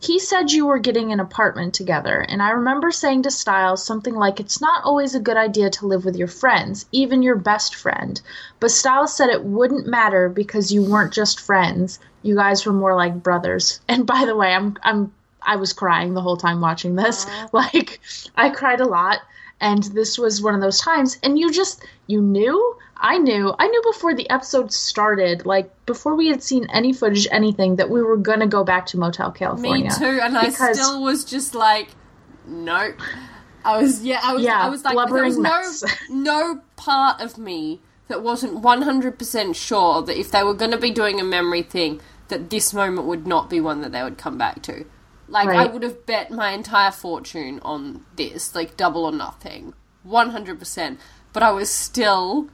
he said you were getting an apartment together, and I remember saying to Stiles something like, It's not always a good idea to live with your friends, even your best friend. But Stiles said it wouldn't matter because you weren't just friends. You guys were more like brothers. And by the way, I'm I'm I was crying the whole time watching this. Like I cried a lot and this was one of those times and you just you knew I knew I knew before the episode started like before we had seen any footage anything that we were going to go back to Motel California. Me too, and I still was just like, nope. I was yeah, I was Yeah, I was like there was no no part of me that wasn't one hundred percent sure that if they were gonna be doing a memory thing, that this moment would not be one that they would come back to. Like I would have bet my entire fortune on this, like double or nothing. One hundred percent. But I was still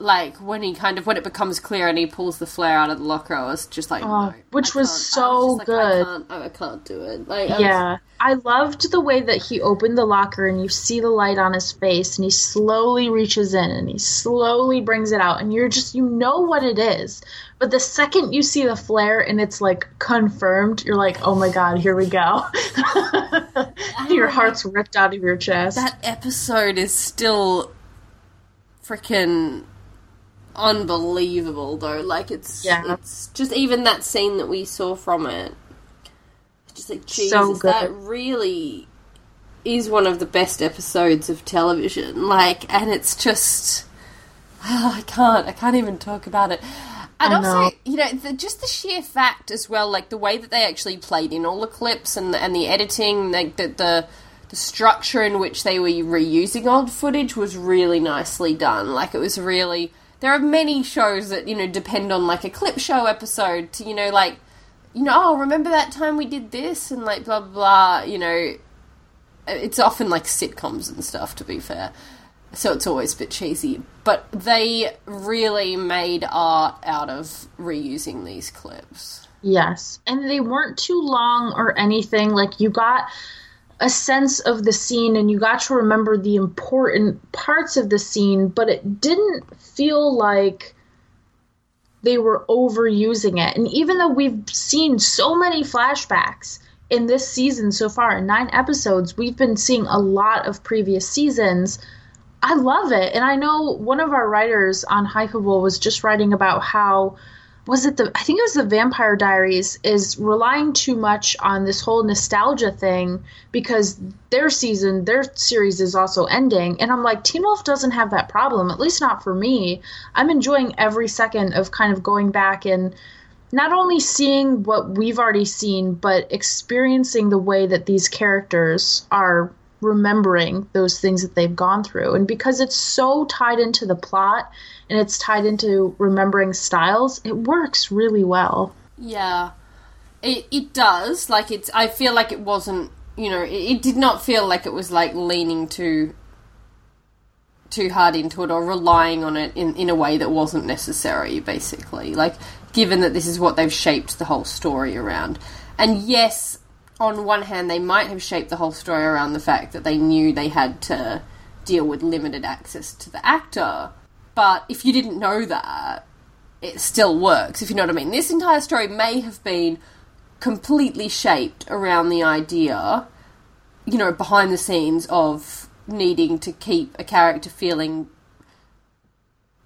like when he kind of when it becomes clear and he pulls the flare out of the locker, I was just like, oh, no, which was so just like, good. I can't, I can't do it. Like, I was- Yeah. I loved the way that he opened the locker and you see the light on his face and he slowly reaches in and he slowly brings it out and you're just you know what it is. But the second you see the flare and it's like confirmed, you're like, "Oh my god, here we go." your heart's ripped out of your chest. that episode is still freaking unbelievable though like it's Yeah. it's just even that scene that we saw from it just like jesus So that really is one of the best episodes of television like and it's just i can't i can't even talk about it and also, you know, the, just the sheer fact as well, like the way that they actually played in all the clips and the, and the editing, like the, the the structure in which they were reusing old footage was really nicely done. Like it was really. There are many shows that you know depend on like a clip show episode to you know like you know oh remember that time we did this? and like blah blah blah you know. It's often like sitcoms and stuff to be fair. So it's always a bit cheesy. But they really made art out of reusing these clips. Yes. And they weren't too long or anything. Like you got a sense of the scene and you got to remember the important parts of the scene, but it didn't feel like they were overusing it. And even though we've seen so many flashbacks in this season so far, in nine episodes, we've been seeing a lot of previous seasons. I love it. And I know one of our writers on Hypable was just writing about how was it the I think it was the Vampire Diaries is relying too much on this whole nostalgia thing because their season, their series is also ending. And I'm like, Teen Wolf doesn't have that problem, at least not for me. I'm enjoying every second of kind of going back and not only seeing what we've already seen, but experiencing the way that these characters are remembering those things that they've gone through. And because it's so tied into the plot and it's tied into remembering stiles, it works really well. yeah it, it does like it's i feel like it wasn't you know it, it did not feel like it was like leaning too too hard into it or relying on it in, in a way that wasn't necessary basically like given that this is what they've shaped the whole story around and yes on one hand, they might have shaped the whole story around the fact that they knew they had to deal with limited access to the actor. But if you didn't know that, it still works, if you know what I mean. This entire story may have been completely shaped around the idea, you know, behind the scenes of needing to keep a character feeling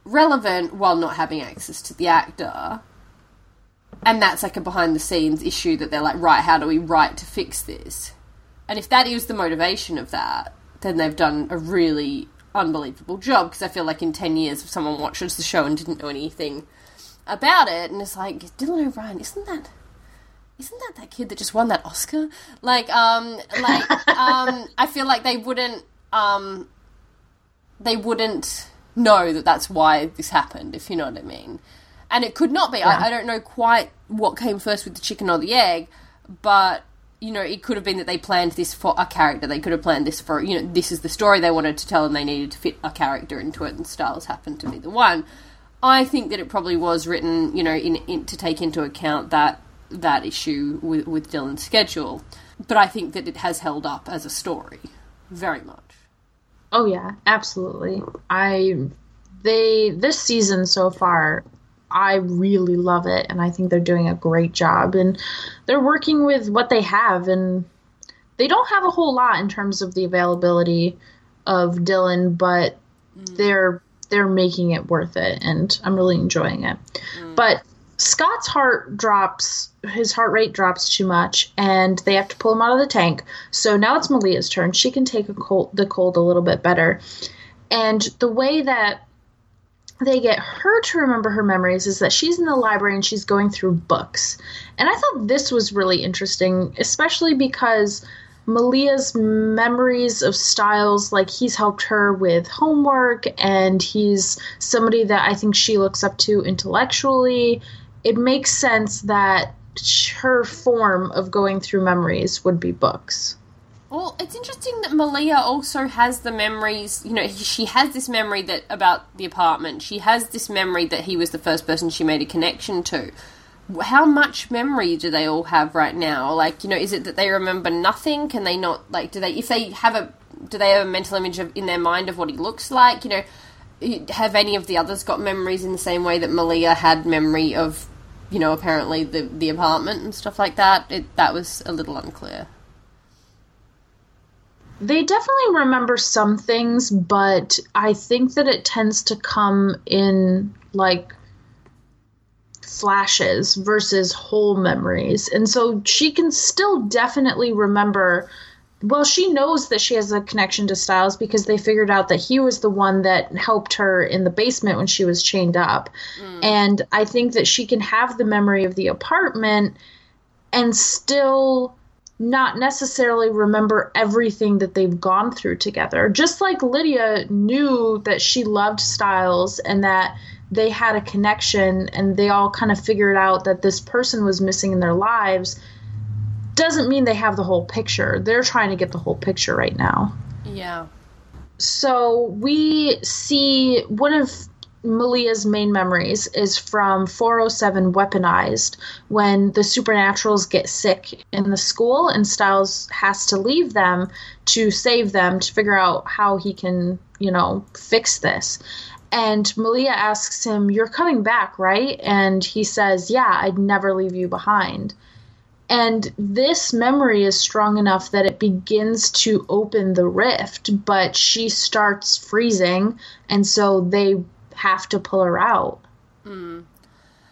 relevant while not having access to the actor. And that's like a behind the scenes issue that they're like, right, how do we write to fix this? And if that is the motivation of that, then they've done a really unbelievable job because I feel like in 10 years, if someone watches the show and didn't know anything about it, and it's like, Dylan O'Brien, isn't that. Isn't that that kid that just won that Oscar? Like, um, like, um, I feel like they wouldn't, um, they wouldn't know that that's why this happened, if you know what I mean. And it could not be. I, I don't know quite what came first with the chicken or the egg, but you know, it could have been that they planned this for a character. They could have planned this for, you know, this is the story they wanted to tell and they needed to fit a character into it, and Stiles happened to be the one. I think that it probably was written, you know, in, in to take into account that that issue with, with Dylan's schedule. But I think that it has held up as a story very much. Oh yeah, absolutely. I they this season so far I really love it and I think they're doing a great job and they're working with what they have and they don't have a whole lot in terms of the availability of Dylan but mm. they're they're making it worth it and I'm really enjoying it. Mm. But Scott's heart drops his heart rate drops too much and they have to pull him out of the tank. So now it's Malia's turn. She can take a cold, the cold a little bit better. And the way that they get her to remember her memories is that she's in the library and she's going through books. And I thought this was really interesting, especially because Malia's memories of Stiles, like he's helped her with homework and he's somebody that I think she looks up to intellectually. It makes sense that her form of going through memories would be books. Well, it's interesting that Malia also has the memories. You know, she has this memory that about the apartment. She has this memory that he was the first person she made a connection to. How much memory do they all have right now? Like, you know, is it that they remember nothing? Can they not like? Do they if they have a do they have a mental image of, in their mind of what he looks like? You know, have any of the others got memories in the same way that Malia had memory of, you know, apparently the the apartment and stuff like that? It that was a little unclear. They definitely remember some things, but I think that it tends to come in like flashes versus whole memories. And so she can still definitely remember. Well, she knows that she has a connection to Stiles because they figured out that he was the one that helped her in the basement when she was chained up. Mm. And I think that she can have the memory of the apartment and still not necessarily remember everything that they've gone through together. Just like Lydia knew that she loved Stiles and that they had a connection and they all kind of figured out that this person was missing in their lives, doesn't mean they have the whole picture. They're trying to get the whole picture right now. Yeah. So we see one of Malia's main memories is from 407 Weaponized when the Supernaturals get sick in the school and Stiles has to leave them to save them to figure out how he can, you know, fix this. And Malia asks him, You're coming back, right? And he says, Yeah, I'd never leave you behind. And this memory is strong enough that it begins to open the rift, but she starts freezing, and so they have to pull her out.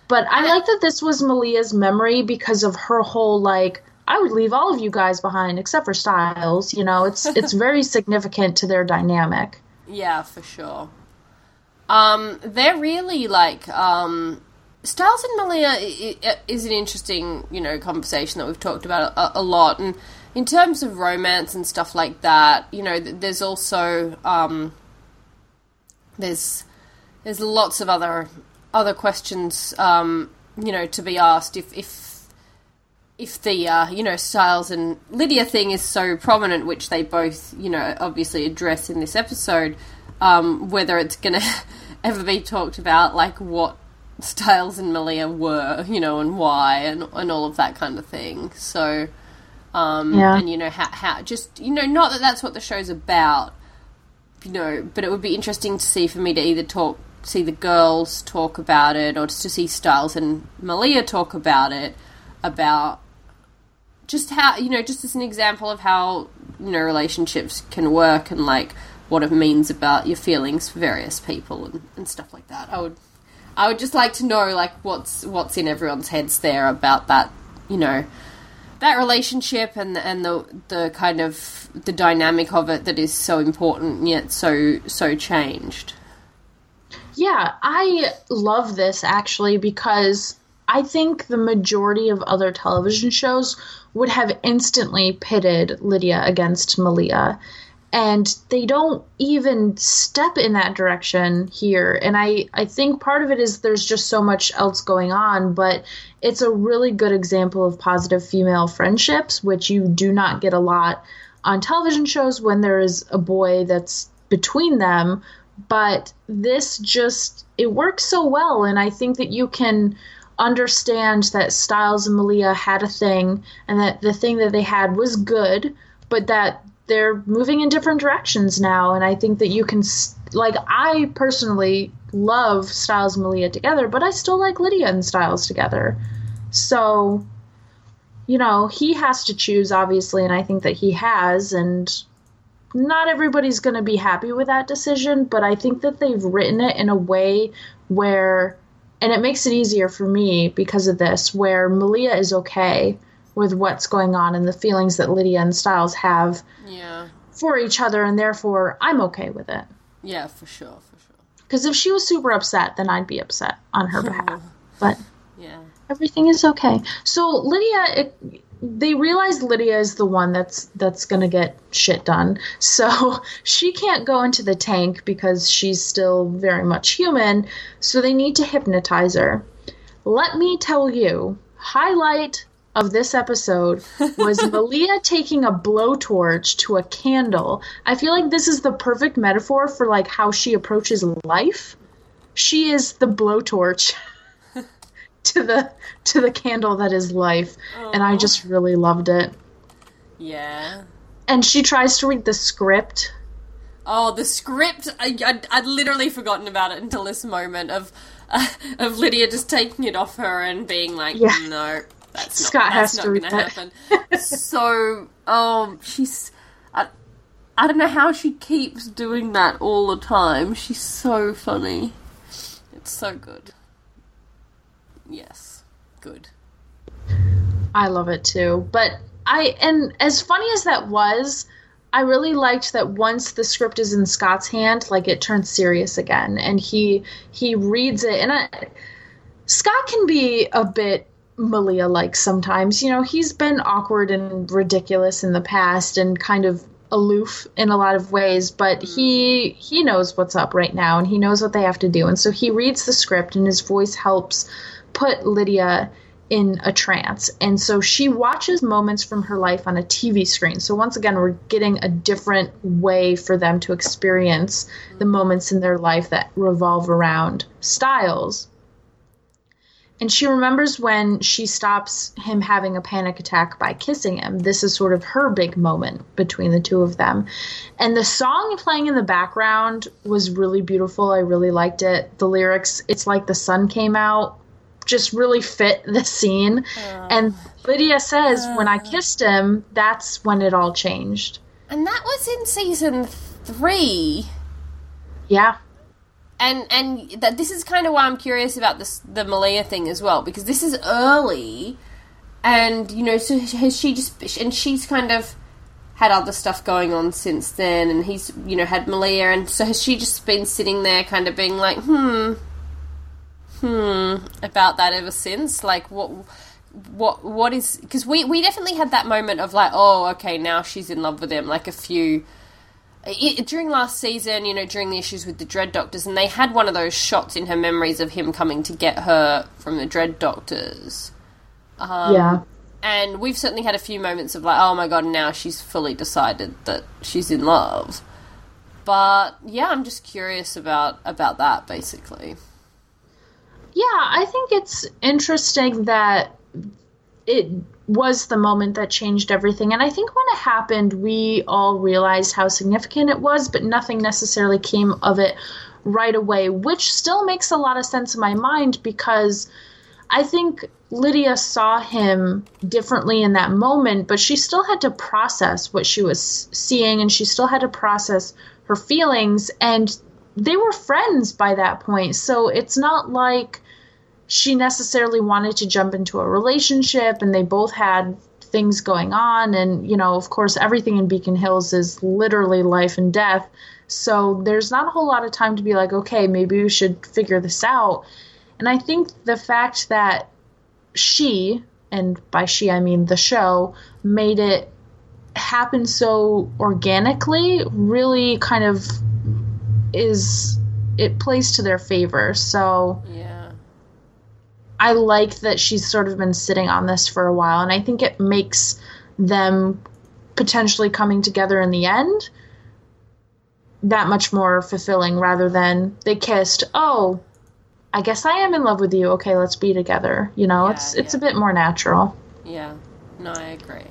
But I like that this was Malia's memory because of her whole like I would leave all of you guys behind except for Stiles. You know, it's it's very significant to their dynamic. Yeah, for sure. Um, they're really like um, Stiles and Malia is an interesting, you know, conversation that we've talked about a, a lot, and in terms of romance and stuff like that, you know, there's also um, there's there's lots of other other questions, um, you know, to be asked if if if the uh, you know Stiles and Lydia thing is so prominent, which they both you know obviously address in this episode, um, whether it's going to ever be talked about, like what Stiles and Malia were, you know, and why, and and all of that kind of thing. So, um, Yeah. and you know how, how just you know not that that's what the show's about, you know, but it would be interesting to see for me to either talk see the girls talk about it or just to see Stiles and Malia talk about it about just how you know just as an example of how you know relationships can work and like what it means about your feelings for various people and, and stuff like that. I would i would just like to know like what's what's in everyone's heads there about that you know that relationship and and the the kind of the dynamic of it that is so important yet so so changed Yeah, I love this actually because I think the majority of other television shows would have instantly pitted Lydia against Malia. And they don't even step in that direction here. And I, I think part of it is there's just so much else going on, but it's a really good example of positive female friendships, which you do not get a lot on television shows when there is a boy that's between them but this just it works so well and i think that you can understand that stiles and malia had a thing and that the thing that they had was good but that they're moving in different directions now and i think that you can like i personally love stiles and malia together but i still like lydia and stiles together. So you know he has to choose obviously and i think that he has and not everybody's going to be happy with that decision, but I think that they've written it in a way where, and it makes it easier for me because of this, where Malia is okay with what's going on and the feelings that Lydia and Stiles have yeah for each other, and therefore I'm okay with it. yeah for sure for sure Because if she was super upset, then I'd be upset on her behalf. But yeah everything is okay. So Lydia, it, they realize Lydia is the one that's that's gonna get shit done. So she can't go into the tank because she's still very much human. So they need to hypnotize her. Let me tell you, highlight of this episode was Malia taking a blowtorch to a candle. I feel like this is the perfect metaphor for like how she approaches life. She is the blowtorch to the to the candle that is life and i just really loved it yeah and she tries to read the script Oh, the script! I, I'd, I'd literally forgotten about it until this moment of uh, of Lydia just taking it off her and being like, Yeah. "No, that's not, Scott that's has not to read going to that. happen." so, um, she's, I, I don't know how she keeps doing that all the time. She's so funny. It's so good. Yes, good. i love it too. But i and as funny as that was i really liked that once the script is in scott's hand like it turns serious again. And he he reads it and I, scott can be a bit malia like sometimes. You know he's been awkward and ridiculous in the past and kind of aloof in a lot of ways but mm. he he knows what's up right now and he knows what they have to do. And so he reads the script and his voice helps put lydia in a trance and so she watches moments from her life on a tv screen so once again we're getting a different way for them to experience the moments in their life that revolve around stiles and she remembers when she stops him having a panic attack by kissing him. This is sort of her big moment between the two of them. And the song playing in the background was really beautiful. I really liked it. The lyrics, it's like the sun came out, just really fit the scene. and Lydia says, when I kissed him, that's when it all changed. And that was in season three. Yeah. and and that this is kind of why I'm curious about this the Malia thing as well because this is early, and you know, so has she just and she's kind of had other stuff going on since then, and he's you know had Malia, and so has she just been sitting there, kind of being like, hmm, hmm, about that ever since, like what. What what is because we we definitely had that moment of like oh okay now she's in love with him like a few it, during last season, you know, during the issues with the Dread Doctors, and they had one of those shots in her memories of him coming to get her from the Dread Doctors. Um, yeah. And we've certainly had a few moments of like, oh my god, now she's fully decided that she's in love. But yeah, I'm just curious about about that basically. Yeah, I think it's interesting that it was the moment that changed everything. And I think when it happened, we all realized how significant it was, but nothing necessarily came of it right away, which still makes a lot of sense in my mind because I think Lydia saw him differently in that moment, but she still had to process what she was seeing and she still had to process her feelings. And they were friends by that point. So it's not like she necessarily wanted to jump into a relationship and they both had things going on. And you know of course everything in beacon hills is literally life and death. So there's not a whole lot of time to be like okay maybe we should figure this out. And i think the fact that she and by she i mean the show made it happen so organically really kind of is it plays to their favor. So Yeah. I like that she's sort of been sitting on this for a while, and I think it makes them potentially coming together in the end that much more fulfilling rather than they kissed. Oh, I guess I am in love with you. Okay, let's be together. You know, Yeah, it's it's yeah. a bit more natural. Yeah. No, I agree.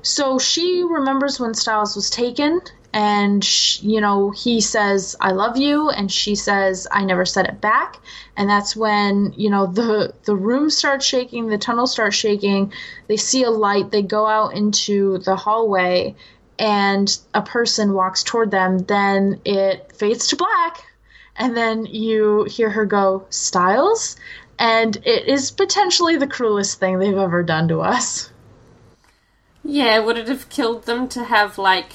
So she remembers when Stiles was taken, and sh you know he says "I love you," and she says "I never said it back," and that's when you know the the room starts shaking, the tunnel starts shaking. They see a light. They go out into the hallway, and a person walks toward them. Then it fades to black, and then you hear her go "Stiles," and it is potentially the cruelest thing they've ever done to us. Yeah, would it have killed them to have like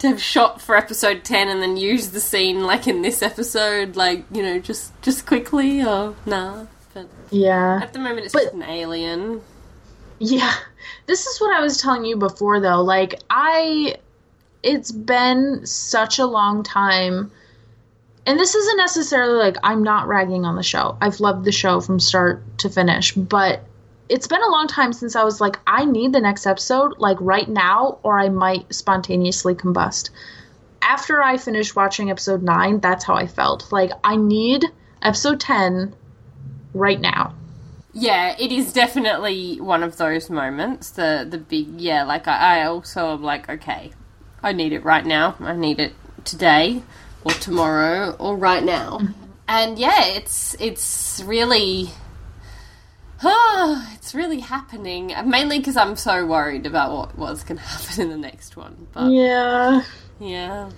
to have shot for episode ten and then use the scene like in this episode, like you know, just just quickly or nah? But Yeah. at the moment, it's But- just an alien. Yeah. This is what I was telling you before though. Like I it's been such a long time and this isn't necessarily like I'm not ragging on the show. I've loved the show from start to finish, but it's been a long time since I was like I need the next episode like right now or I might spontaneously combust. After I finished watching episode 9, that's how I felt. Like I need episode 10 right now. Yeah, it is definitely one of those moments. The the big yeah, like I, I also am like, okay, I need it right now. I need it today or tomorrow or right now. Mm-hmm. And yeah, it's it's really it's really happening. Mainly because I'm so worried about what what's going to happen in the next one. But Yeah. yeah,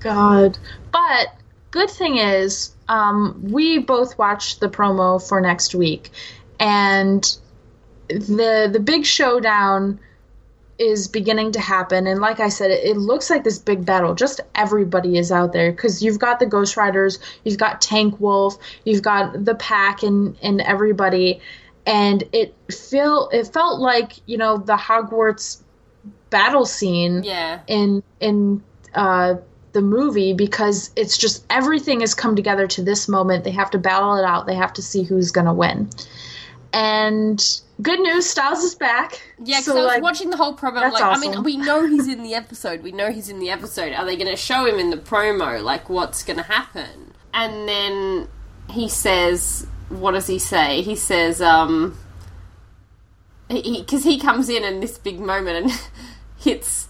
God. But good thing is, um, we both watched the promo for next week, and the the big showdown is beginning to happen. And like I said, it, it looks like this big battle. Just everybody is out there because you've got the Ghost Riders, you've got Tank Wolf, you've got the Pack, and and everybody. And it feel it felt like you know the Hogwarts battle scene yeah, in in uh, the movie because it's just everything has come together to this moment. They have to battle it out. They have to see who's gonna win. And good news, Stiles is back. Yeah, because So, I was like, watching the whole promo. Like, I mean, we know he's in the episode. We know he's in the episode. Are they going to show him in the promo? Like, what's going to happen? And then he says, "What does he say?" He says, "Um, because he, comes in in this big moment and hits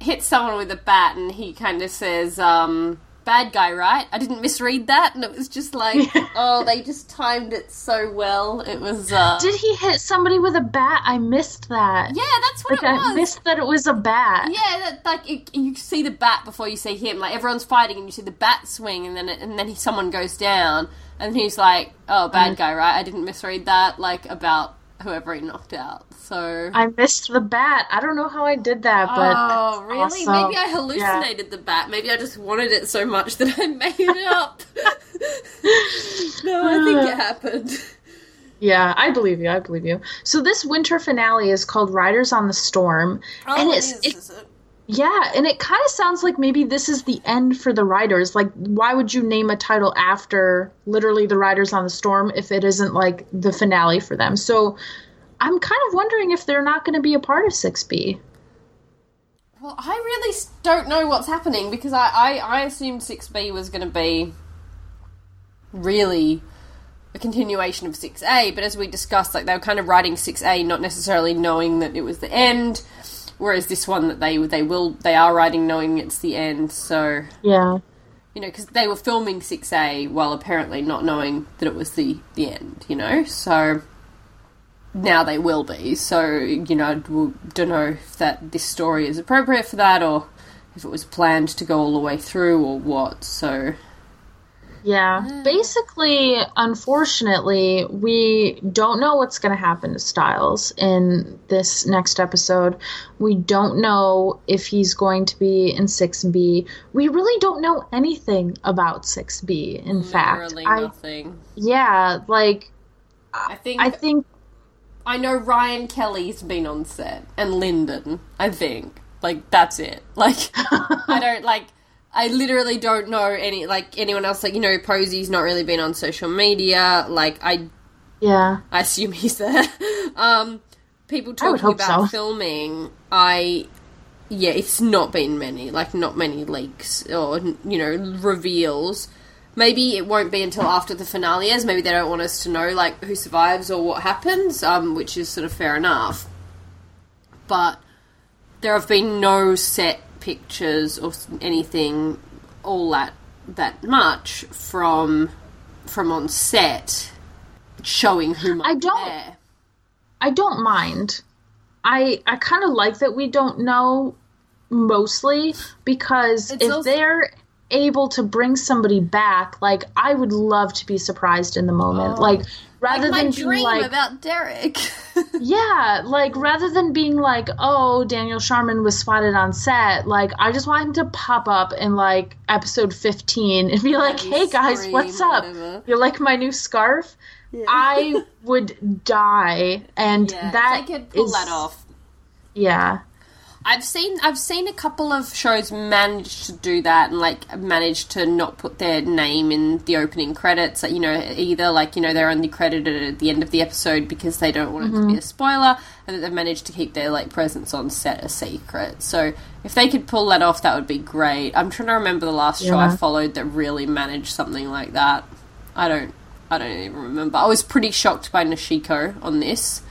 hits someone with a bat, and he kind of says, um." Bad guy, right? I didn't misread that, and it was just like, oh, they just timed it so well. It was, uh, Did he hit somebody with a bat? I missed that. yeah, that's what Like, it was. I missed that it was a bat. Yeah, that, like it, you see the bat before you see him. Like everyone's fighting, and you see the bat swing, and then it, and then he, someone goes down, and he's like, "Oh, Mm. bad guy, right? I didn't misread that." Like about whoever he knocked out. So. I missed the bat. I don't know how I did that, but Oh really? awesome. Maybe I hallucinated the bat. Maybe I just wanted it so much that I made it up. no, I think it happened. Yeah, I believe you. I believe you. So this winter finale is called Riders on the Storm, Oh, and it it's is, it- is it? Yeah, and it kind of sounds like maybe this is the end for the Riders. Like, why would you name a title after literally the Riders on the Storm if it isn't like the finale for them? So I'm kind of wondering if they're not going to be a part of 6B. Well, I really don't know what's happening because I, I, I assumed 6B was going to be really. A continuation of 6A, but as we discussed, like they were kind of writing 6A not necessarily knowing that it was the end, whereas this one that they they will they are writing knowing it's the end. So Yeah. you know, because they were filming 6A while apparently not knowing that it was the the end. You know, so now they will be. So you know, I don't know if that this story is appropriate for that or if it was planned to go all the way through or what. So Yeah. Mm. Basically, unfortunately, we don't know what's going to happen to Stiles in this next episode. We don't know if he's going to be in 6B. We really don't know anything about 6B, in fact. literally I, nothing. yeah, like, I think I think, I know Ryan Kelly's been on set and Linden. I think like that's it. Like I don't like. I literally don't know any like anyone else. Like you know, Posey's not really been on social media. Like I, yeah. I assume he's there. um, people talking about so. filming. I yeah, it's not been many. Like not many leaks or you know reveals. Maybe it won't be until after the finale is. Maybe they don't want us to know like who survives or what happens, um, which is sort of fair enough. But there have been no set pictures or anything all that that much from from on set showing who I don't- there. I don't mind. I I kind of like that we don't know mostly because It's if also- they're able to bring somebody back, like I would love to be surprised in the moment. Oh. like rather. Like my than dream like about Derek. yeah, like rather than being like, oh, Daniel Sharman was spotted on set, like I just want him to pop up in like episode 15 and be like, hey guys, scream what's up? whatever. You like my new scarf? I would die, and yeah, that I could pull is- that off. Yeah, I've seen I've seen a couple of shows manage to do that and like manage to not put their name in the opening credits. You know, either like you know they're only credited at the end of the episode because they don't want it to be a spoiler, and that they've managed to keep their like presence on set a secret. So if they could pull that off, that would be great. I'm trying to remember the last show I followed that really managed something like that. I don't I don't even remember. I was pretty shocked by Nashiko on this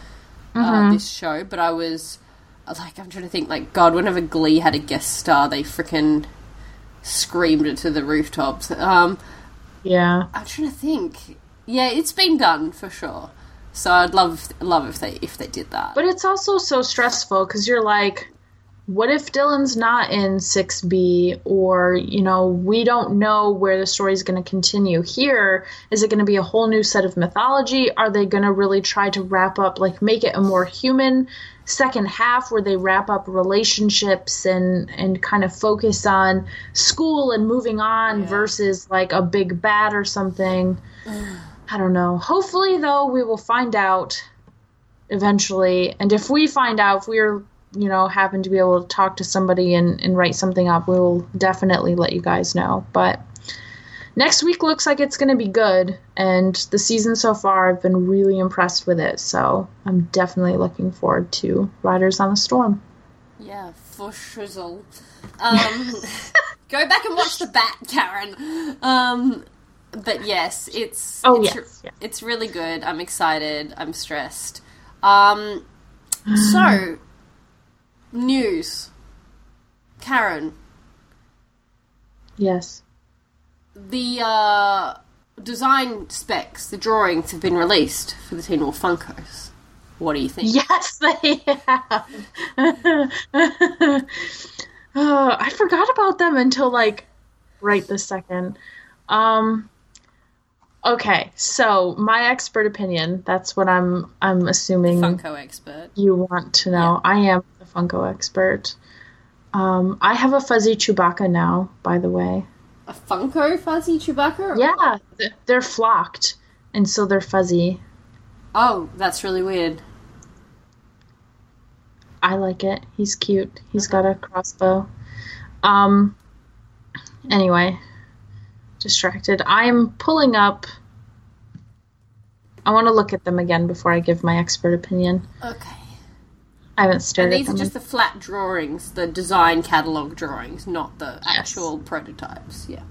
uh, this show, but I was like, I'm trying to think, like, God, whenever Glee had a guest star, they freaking screamed it to the rooftops. Um, yeah. I'm trying to think. Yeah, it's been done for sure. So I'd love love if they if they did that. But it's also so stressful because you're like, what if Dylan's not in 6B? Or, you know, we don't know where the story is going to continue. Here, is it going to be a whole new set of mythology? Are they going to really try to wrap up, like, make it a more human second half where they wrap up relationships and, and kind of focus on school and moving on versus, like, a big bad or something? I don't know. Hopefully, though, we will find out eventually. And if we find out, if we're, you know, happen to be able to talk to somebody and, and write something up, we will definitely let you guys know. But next week looks like it's going to be good. And the season so far, I've been really impressed with it. So I'm definitely looking forward to Riders on the Storm. yeah, for shizzle. Um, go back and watch the bat, Karen. Um, but yes, it's Oh, it's, yes, yes. it's really good. I'm excited. I'm stressed. Um, so news, Karen. Yes. The uh, design specs, the drawings have been released for the Teen Wolf Funkos. What do you think? Yes, they have. oh, I forgot about them until like right this second. Um okay, so my expert opinion, that's what I'm I'm assuming Funko expert. you want to know. I am Funko expert. Um I have a fuzzy Chewbacca now, by the way. A Funko fuzzy Chewbacca? Yeah, they're flocked and so they're fuzzy. Oh, that's really weird. I like it. He's cute. He's got a crossbow. Um anyway, distracted. I'm pulling up I want to look at them again before I give my expert opinion. Okay. I haven't stared And these are just the flat drawings, the design catalog drawings, not the Yes. actual prototypes. Yeah.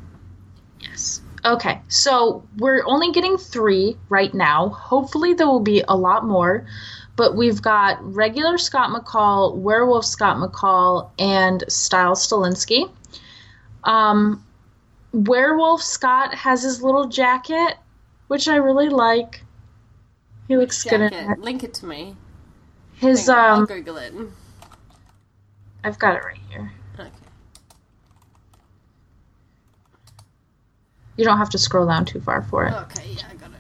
yes. Okay, so we're only getting three right now. Hopefully, there will be a lot more. But we've got regular Scott McCall, werewolf Scott McCall, and Stiles Stilinski. Um, werewolf Scott has his little jacket, which I really like. He looks good in it. Link it to me. His Hang on, I'll um, Google it. I've got it right here. Okay. You don't have to scroll down too far for it. Okay, yeah, I got it.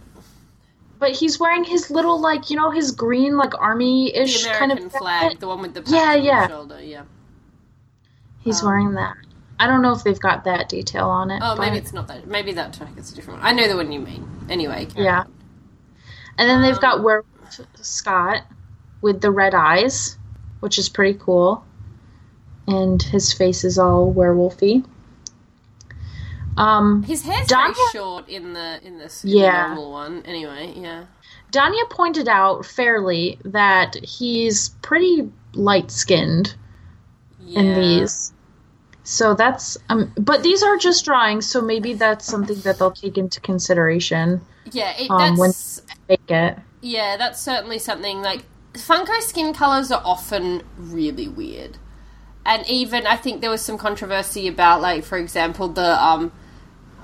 But he's wearing his little like you know his green like army The ish American kind of flag, jacket? the one with the Yeah, yeah. shoulder, yeah. He's Um, wearing that. I don't know if they've got that detail on it. Oh, maybe it's not that. Maybe that jacket's a different one. I know the one you mean. Anyway. Yeah. on. And then they've Um, got Werewolf Scott with the red eyes, which is pretty cool. And his face is all werewolfy. Um, His hair's Danya- very short in the in this Yeah. normal one. Anyway, yeah. Danya pointed out fairly that he's pretty light skinned Yeah. in these. So that's um but these are just drawings, so maybe that's something that they'll take into consideration. Yeah, it, Um, when- that's Make it. yeah, that's certainly something like Funko skin colors are often really weird. And even I think there was some controversy about like for example the um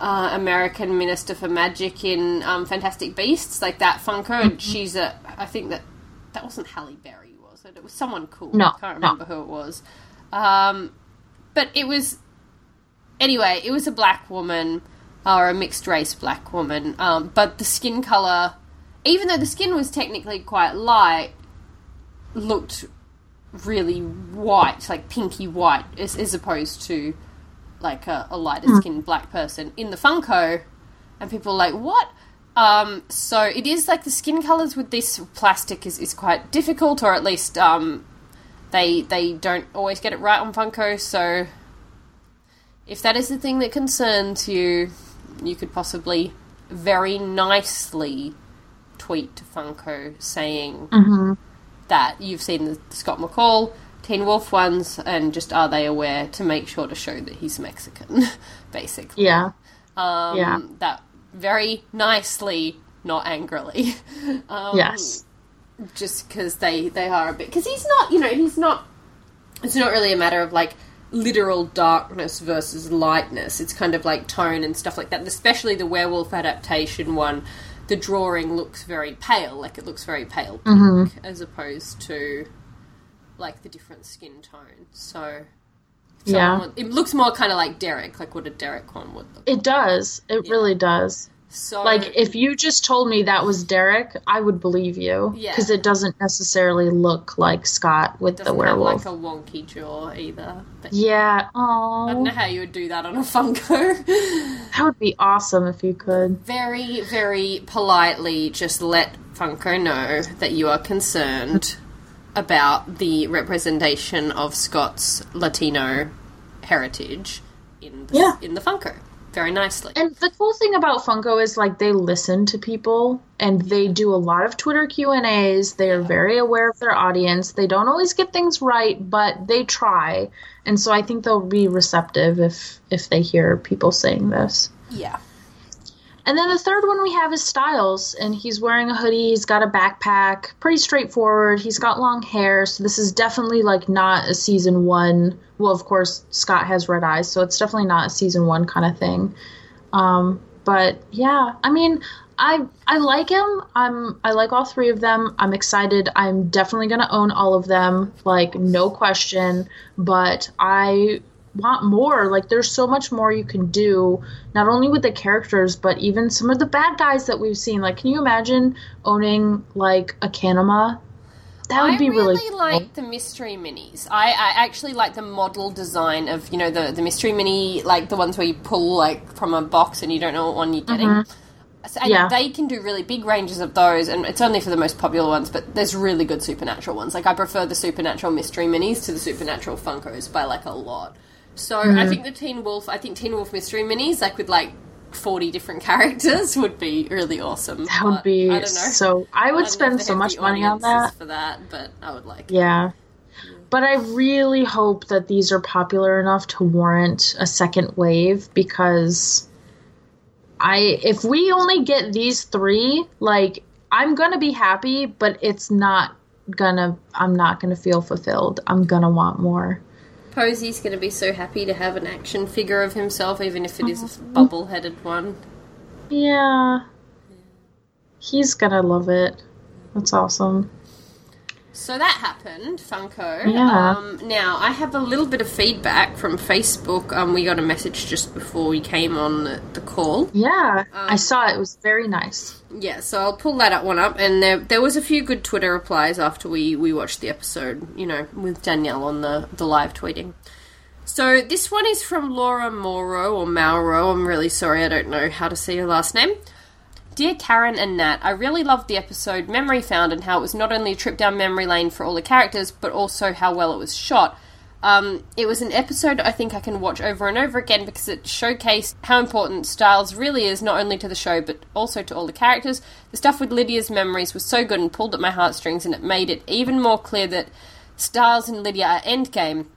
uh, American Minister for Magic in um, Fantastic Beasts, like that Funko, and she's a. I think that that wasn't Halle Berry, was it? It was someone cool. No, I can't no. remember who it was. Um, but it was anyway. It was a black woman or a mixed race black woman. Um, but the skin color, even though the skin was technically quite light, looked really white, like pinky white, as, as opposed to like a, a lighter skinned black person in the Funko, and people are like, what? Um, so it is like the skin colors with this plastic is, is quite difficult, or at least um, they they don't always get it right on Funko. So if that is the thing that concerns you, you could possibly very nicely tweet to Funko saying that you've seen the Scott McCall Teen Wolf ones, and just are they aware to make sure to show that he's Mexican, basically. Yeah. Um, yeah. That very nicely, not angrily. um, yes. Just because they they are a bit because he's not you know he's not. It's not really a matter of like literal darkness versus lightness. It's kind of like tone and stuff like that. And especially the werewolf adaptation one, the drawing looks very pale. Like it looks very pale pink Mm-hmm. as opposed to like the different skin tone. So Yeah. it looks more kind of like Derek, like what a Derek one would look. It does. It really does. So Like if you just told me that was Derek, I would believe you Yeah. because it doesn't necessarily look like Scott with the doesn't werewolf. have like a wonky jaw either. But yeah. I don't know Oh, how you would do that on a Funko. that would be awesome if you could. very, very politely just let Funko know that you are concerned about the representation of Scott's Latino heritage in the, Yeah. in the Funko. Very nicely. And the cool thing about Funko is like they listen to people and they do a lot of Twitter Q&As. They are very aware of their audience. They don't always get things right, but they try. And so I think they'll be receptive if if they hear people saying this. yeah. And then the third one we have is Stiles, and he's wearing a hoodie. He's got a backpack, pretty straightforward. He's got long hair, so this is definitely like not a season one. Well, of course, Scott has red eyes, so it's definitely not a season one kind of thing. Um, but yeah, I mean, I I like him. I'm I like all three of them. I'm excited. I'm definitely gonna own all of them, like no question. But I want more. Like there's so much more you can do, not only with the characters, but even some of the bad guys that we've seen. Like, can you imagine owning like a Kanima? That would I be really, really, cool. like the mystery minis. I, I actually like the model design of you know the the mystery mini, like the ones where you pull like from a box and you don't know what one you're getting. Mm-hmm. So, and Yeah. they can do really big ranges of those, and it's only for the most popular ones. But there's really good supernatural ones. Like I prefer the supernatural mystery minis to the supernatural Funkos by like a lot. So Mm-hmm. I think the Teen Wolf, I think Teen Wolf mystery minis, like with like forty different characters, would be really awesome. That would be I don't know. so. I I would don't spend so much money on that. for that, but I would like. Yeah. But I really hope that these are popular enough to warrant a second wave because I if we only get these three, like I'm gonna be happy, but it's not gonna. I'm not gonna feel fulfilled. I'm gonna want more. Posey's going to be so happy to have an action figure of himself, even if it is a mm-hmm. bubble-headed one. Yeah, he's gonna love it. That's awesome. So that happened, Funko. Yeah. Um, now I have a little bit of feedback from Facebook. Um, we got a message just before we came on the, the call. Yeah, I saw it. It was very nice. Yeah, so I'll pull that up one up, and there there was a few good Twitter replies after we we watched the episode. You know, with Danielle on the the live tweeting. So this one is from Laura Mauro or Mauro. I'm really sorry, I don't know how to say your last name. Dear Karen and Nat, I really loved the episode Memory Found and how it was not only a trip down memory lane for all the characters, but also how well it was shot. Um, it was an episode I think I can watch over and over again because it showcased how important Stiles really is not only to the show but also to all the characters. The stuff with Lydia's memories was so good and pulled at my heartstrings, and it made it even more clear that Stiles and Lydia are endgame.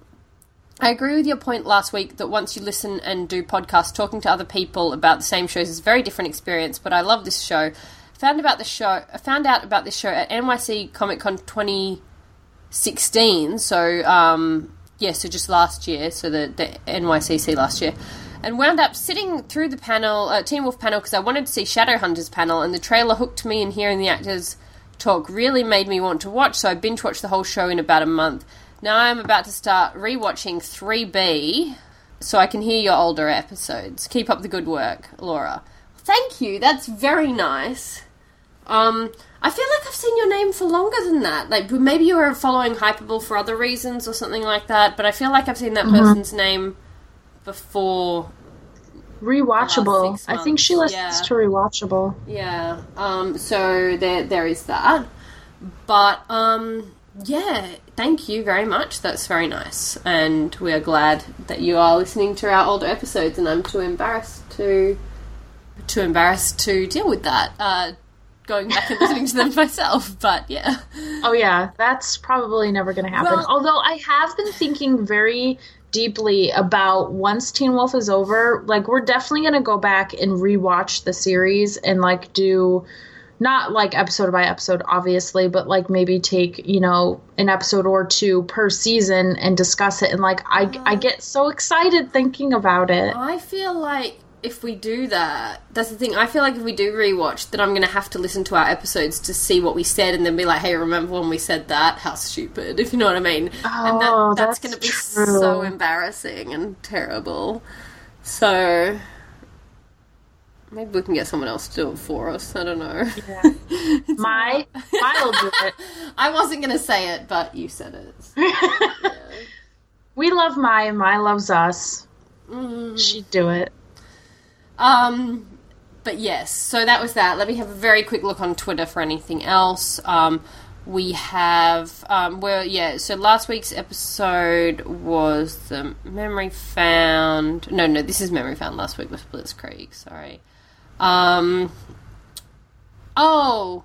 I agree with your point last week that once you listen and do podcasts, talking to other people about the same shows is a very different experience. But I love this show. Found about the show. I found out about this show at NYC Comic Con 2016. So um, yeah, so just last year. So the the NYCC last year. And wound up sitting through the panel, uh, Teen Wolf panel, because I wanted to see Shadowhunters panel, and the trailer hooked me, and hearing the actors talk really made me want to watch. So I binge watched the whole show in about a month. Now I'm about to start rewatching 3B so I can hear your older episodes. Keep up the good work, Laura. Thank you. That's very nice. Um, I feel like I've seen your name for longer than that. Like maybe you were following Hypable for other reasons or something like that. But I feel like I've seen that person's name before. Rewatchable. I think she listens yeah. to rewatchable. Yeah. Um. So there, there is that. But um. Yeah. Thank you very much. That's very nice, and we are glad that you are listening to our older episodes. And I'm too embarrassed to, too embarrassed to deal with that. Uh, going back and listening to them myself. But yeah. Oh yeah, that's probably never going to happen. Well- Although I have been thinking very deeply about once Teen Wolf is over, like we're definitely going to go back and rewatch the series and like do not like episode by episode obviously, but like maybe take, you know, an episode or two per season and discuss it and like I I uh-huh. get so excited thinking about it. I feel like if we do that, that's the thing. I feel like if we do rewatch, that I'm going to have to listen to our episodes to see what we said, and then be like, "Hey, remember when we said that? How stupid!" If you know what I mean. and Oh, that, that's, that's going to be true. so embarrassing and terrible. So maybe we can get someone else to do it for us. I don't know. My I'll do it. I wasn't going to say it, but you said it. We love and Mai loves us. Mm. She'd do it. Um, but yes, so that was that. Let me have a very quick look on Twitter for anything else. Um, we have, um, well, yeah, so last week's episode was the Memory Found. No, no, this is Memory Found. Last week was Blitzkrieg, sorry. Um, oh,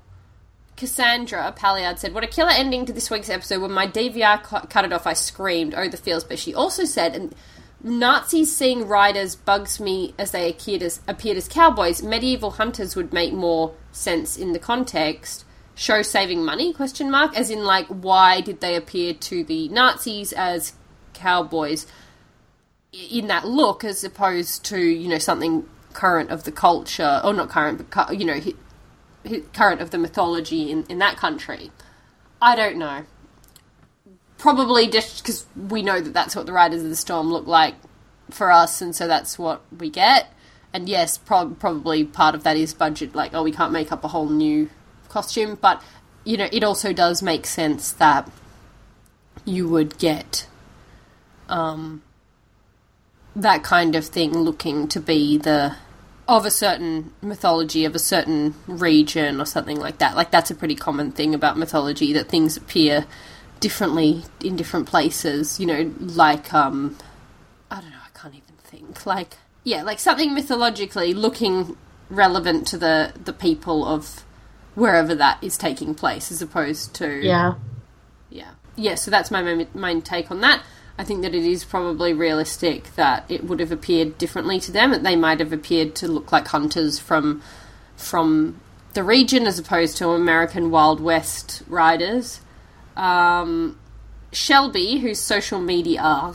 Cassandra Palliard said, What a killer ending to this week's episode. When my DVR cu- cut it off, I screamed, Oh, the feels. But she also said, and Nazis seeing riders bugs me as they appeared as, appeared as cowboys. Medieval hunters would make more sense in the context. Show saving money? Question mark. As in, like, why did they appear to the Nazis as cowboys in that look, as opposed to you know something current of the culture, or not current, but you know current of the mythology in in that country? I don't know probably just because we know that that's what the Riders of the Storm look like for us, and so that's what we get. And yes, prob probably part of that is budget. Like, oh, we can't make up a whole new costume, but you know, it also does make sense that you would get um, that kind of thing looking to be the of a certain mythology of a certain region or something like that. Like that's a pretty common thing about mythology that things appear differently in different places. You know, like um, I don't know, I can't even think. Like yeah, like something mythologically looking relevant to the the people of wherever that is taking place, as opposed to Yeah. yeah. Yeah, so that's my main, main take on that. I think that it is probably realistic that it would have appeared differently to them. That they might have appeared to look like hunters from from the region as opposed to American Wild West riders. Um, Shelby, whose social media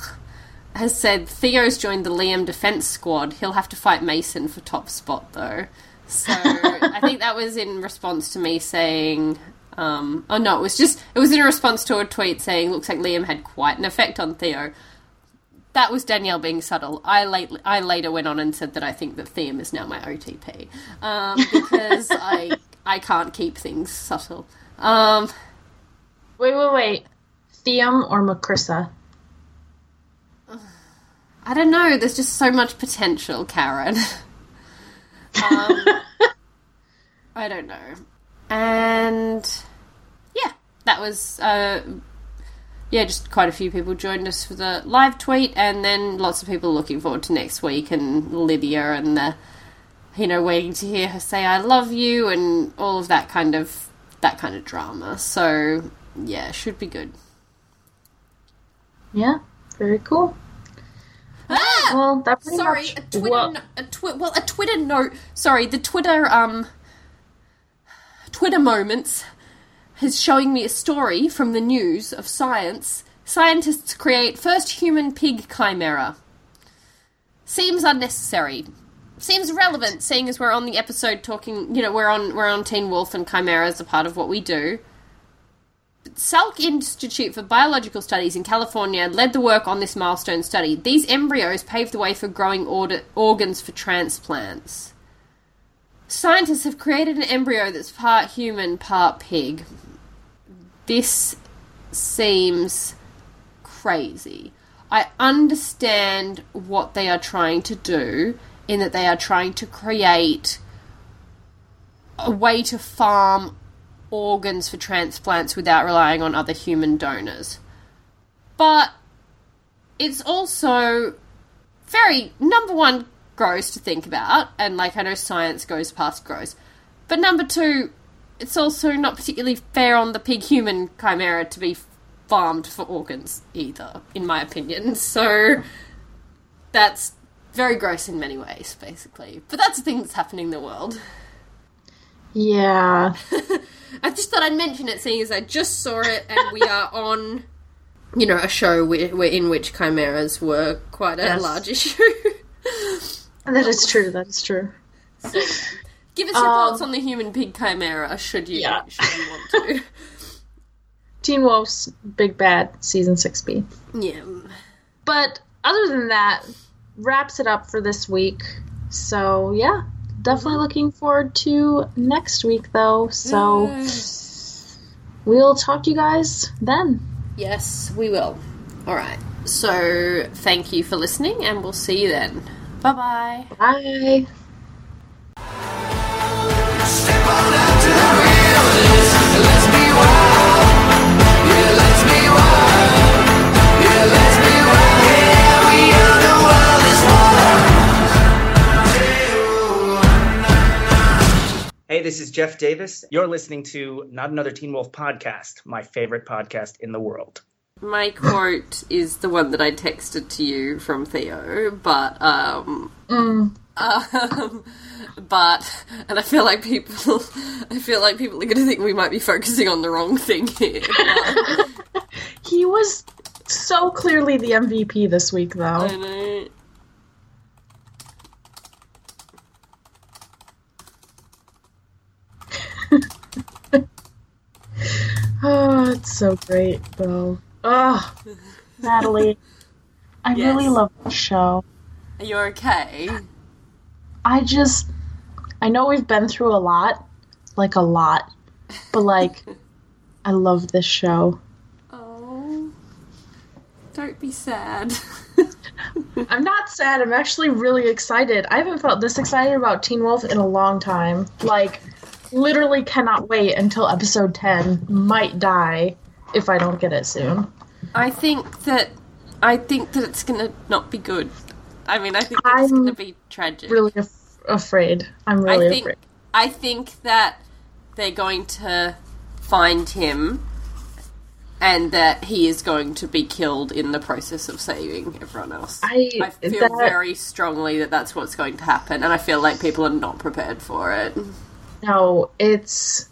has said Theo's joined the Liam defense squad. He'll have to fight Mason for top spot though. So I think that was in response to me saying, um, oh no, it was just it was in response to a tweet saying, looks like Liam had quite an effect on Theo. That was Danielle being subtle. I late, I later went on and said that I think that Thiam is now my OTP um, because I I can't keep things subtle. Um, Wait, wait, wait. Thiam or Macrissa? I don't know. There's just so much potential, Karen. um, I don't know. And that was uh, yeah, just quite a few people joined us for the live tweet, and then lots of people looking forward to next week, and Lydia and the you know waiting to hear her say "I love you" and all of that kind of that kind of drama. So yeah, should be good. Yeah, very cool. Ah! Well, that pretty Sorry, much. a Twitter, Well, no, a twi- well, a Twitter note. Sorry, the Twitter um, Twitter moments is showing me a story from the news of science. Scientists create first human pig chimera. Seems unnecessary. Seems relevant, seeing as we're on the episode talking. You know, we're on we're on Teen Wolf and Chimera as a part of what we do. Salk Institute for Biological Studies in California led the work on this milestone study. These embryos paved the way for growing order- organs for transplants. Scientists have created an embryo that's part human, part pig. This seems crazy. I understand what they are trying to do, in that they are trying to create a way to farm organs for transplants without relying on other human donors. But it's also very, number one, gross to think about, and like I know science goes past gross. But number two, it's also not particularly fair on the pig human chimera to be farmed for organs either, in my opinion. So that's very gross in many ways, basically. But that's the thing that's happening in the world. yeah. I just thought I'd mention it, seeing as I just saw it, and we are on, you know, a show where, where in which chimeras were quite a Yes. large issue. That is true. That is true. Give us your Um, thoughts on the human pig chimera, should you Yeah. should you want to. Teen Wolf's Big Bad Season 6B. yeah. But other than that, wraps it up for this week. So, yeah. Definitely looking forward to next week, though. So, we'll talk to you guys then. Yes, we will. All right. So thank you for listening, and we'll see you then. Bye bye bye. Hey, this is Jeff Davis. You're listening to Not Another Teen Wolf podcast, my favorite podcast in the world. My quote is the one that I texted to you from Theo, but um, um, but and I feel like people, I feel like people are going to think we might be focusing on the wrong thing here. But, He was so clearly the MVP this week, though. I know. Oh, it's so great, though. Oh, Natalie, I Yes. really love the show. Are you okay? I just, I know we've been through a lot, like a lot, but like, I love this show. Oh, don't be sad. I'm not sad. I'm actually really excited. I haven't felt this excited about Teen Wolf in a long time. Like, literally cannot wait until episode 10. Might die if I don't get it soon. I think that I think that it's gonna not be good. I mean, I think it's gonna be tragic. Really af- afraid. I'm really I think afraid. I think that they're going to find him and that he is going to be killed in the process of saving everyone else. I, I feel that, very strongly that that's what's going to happen, and I feel like people are not prepared for it. no, it's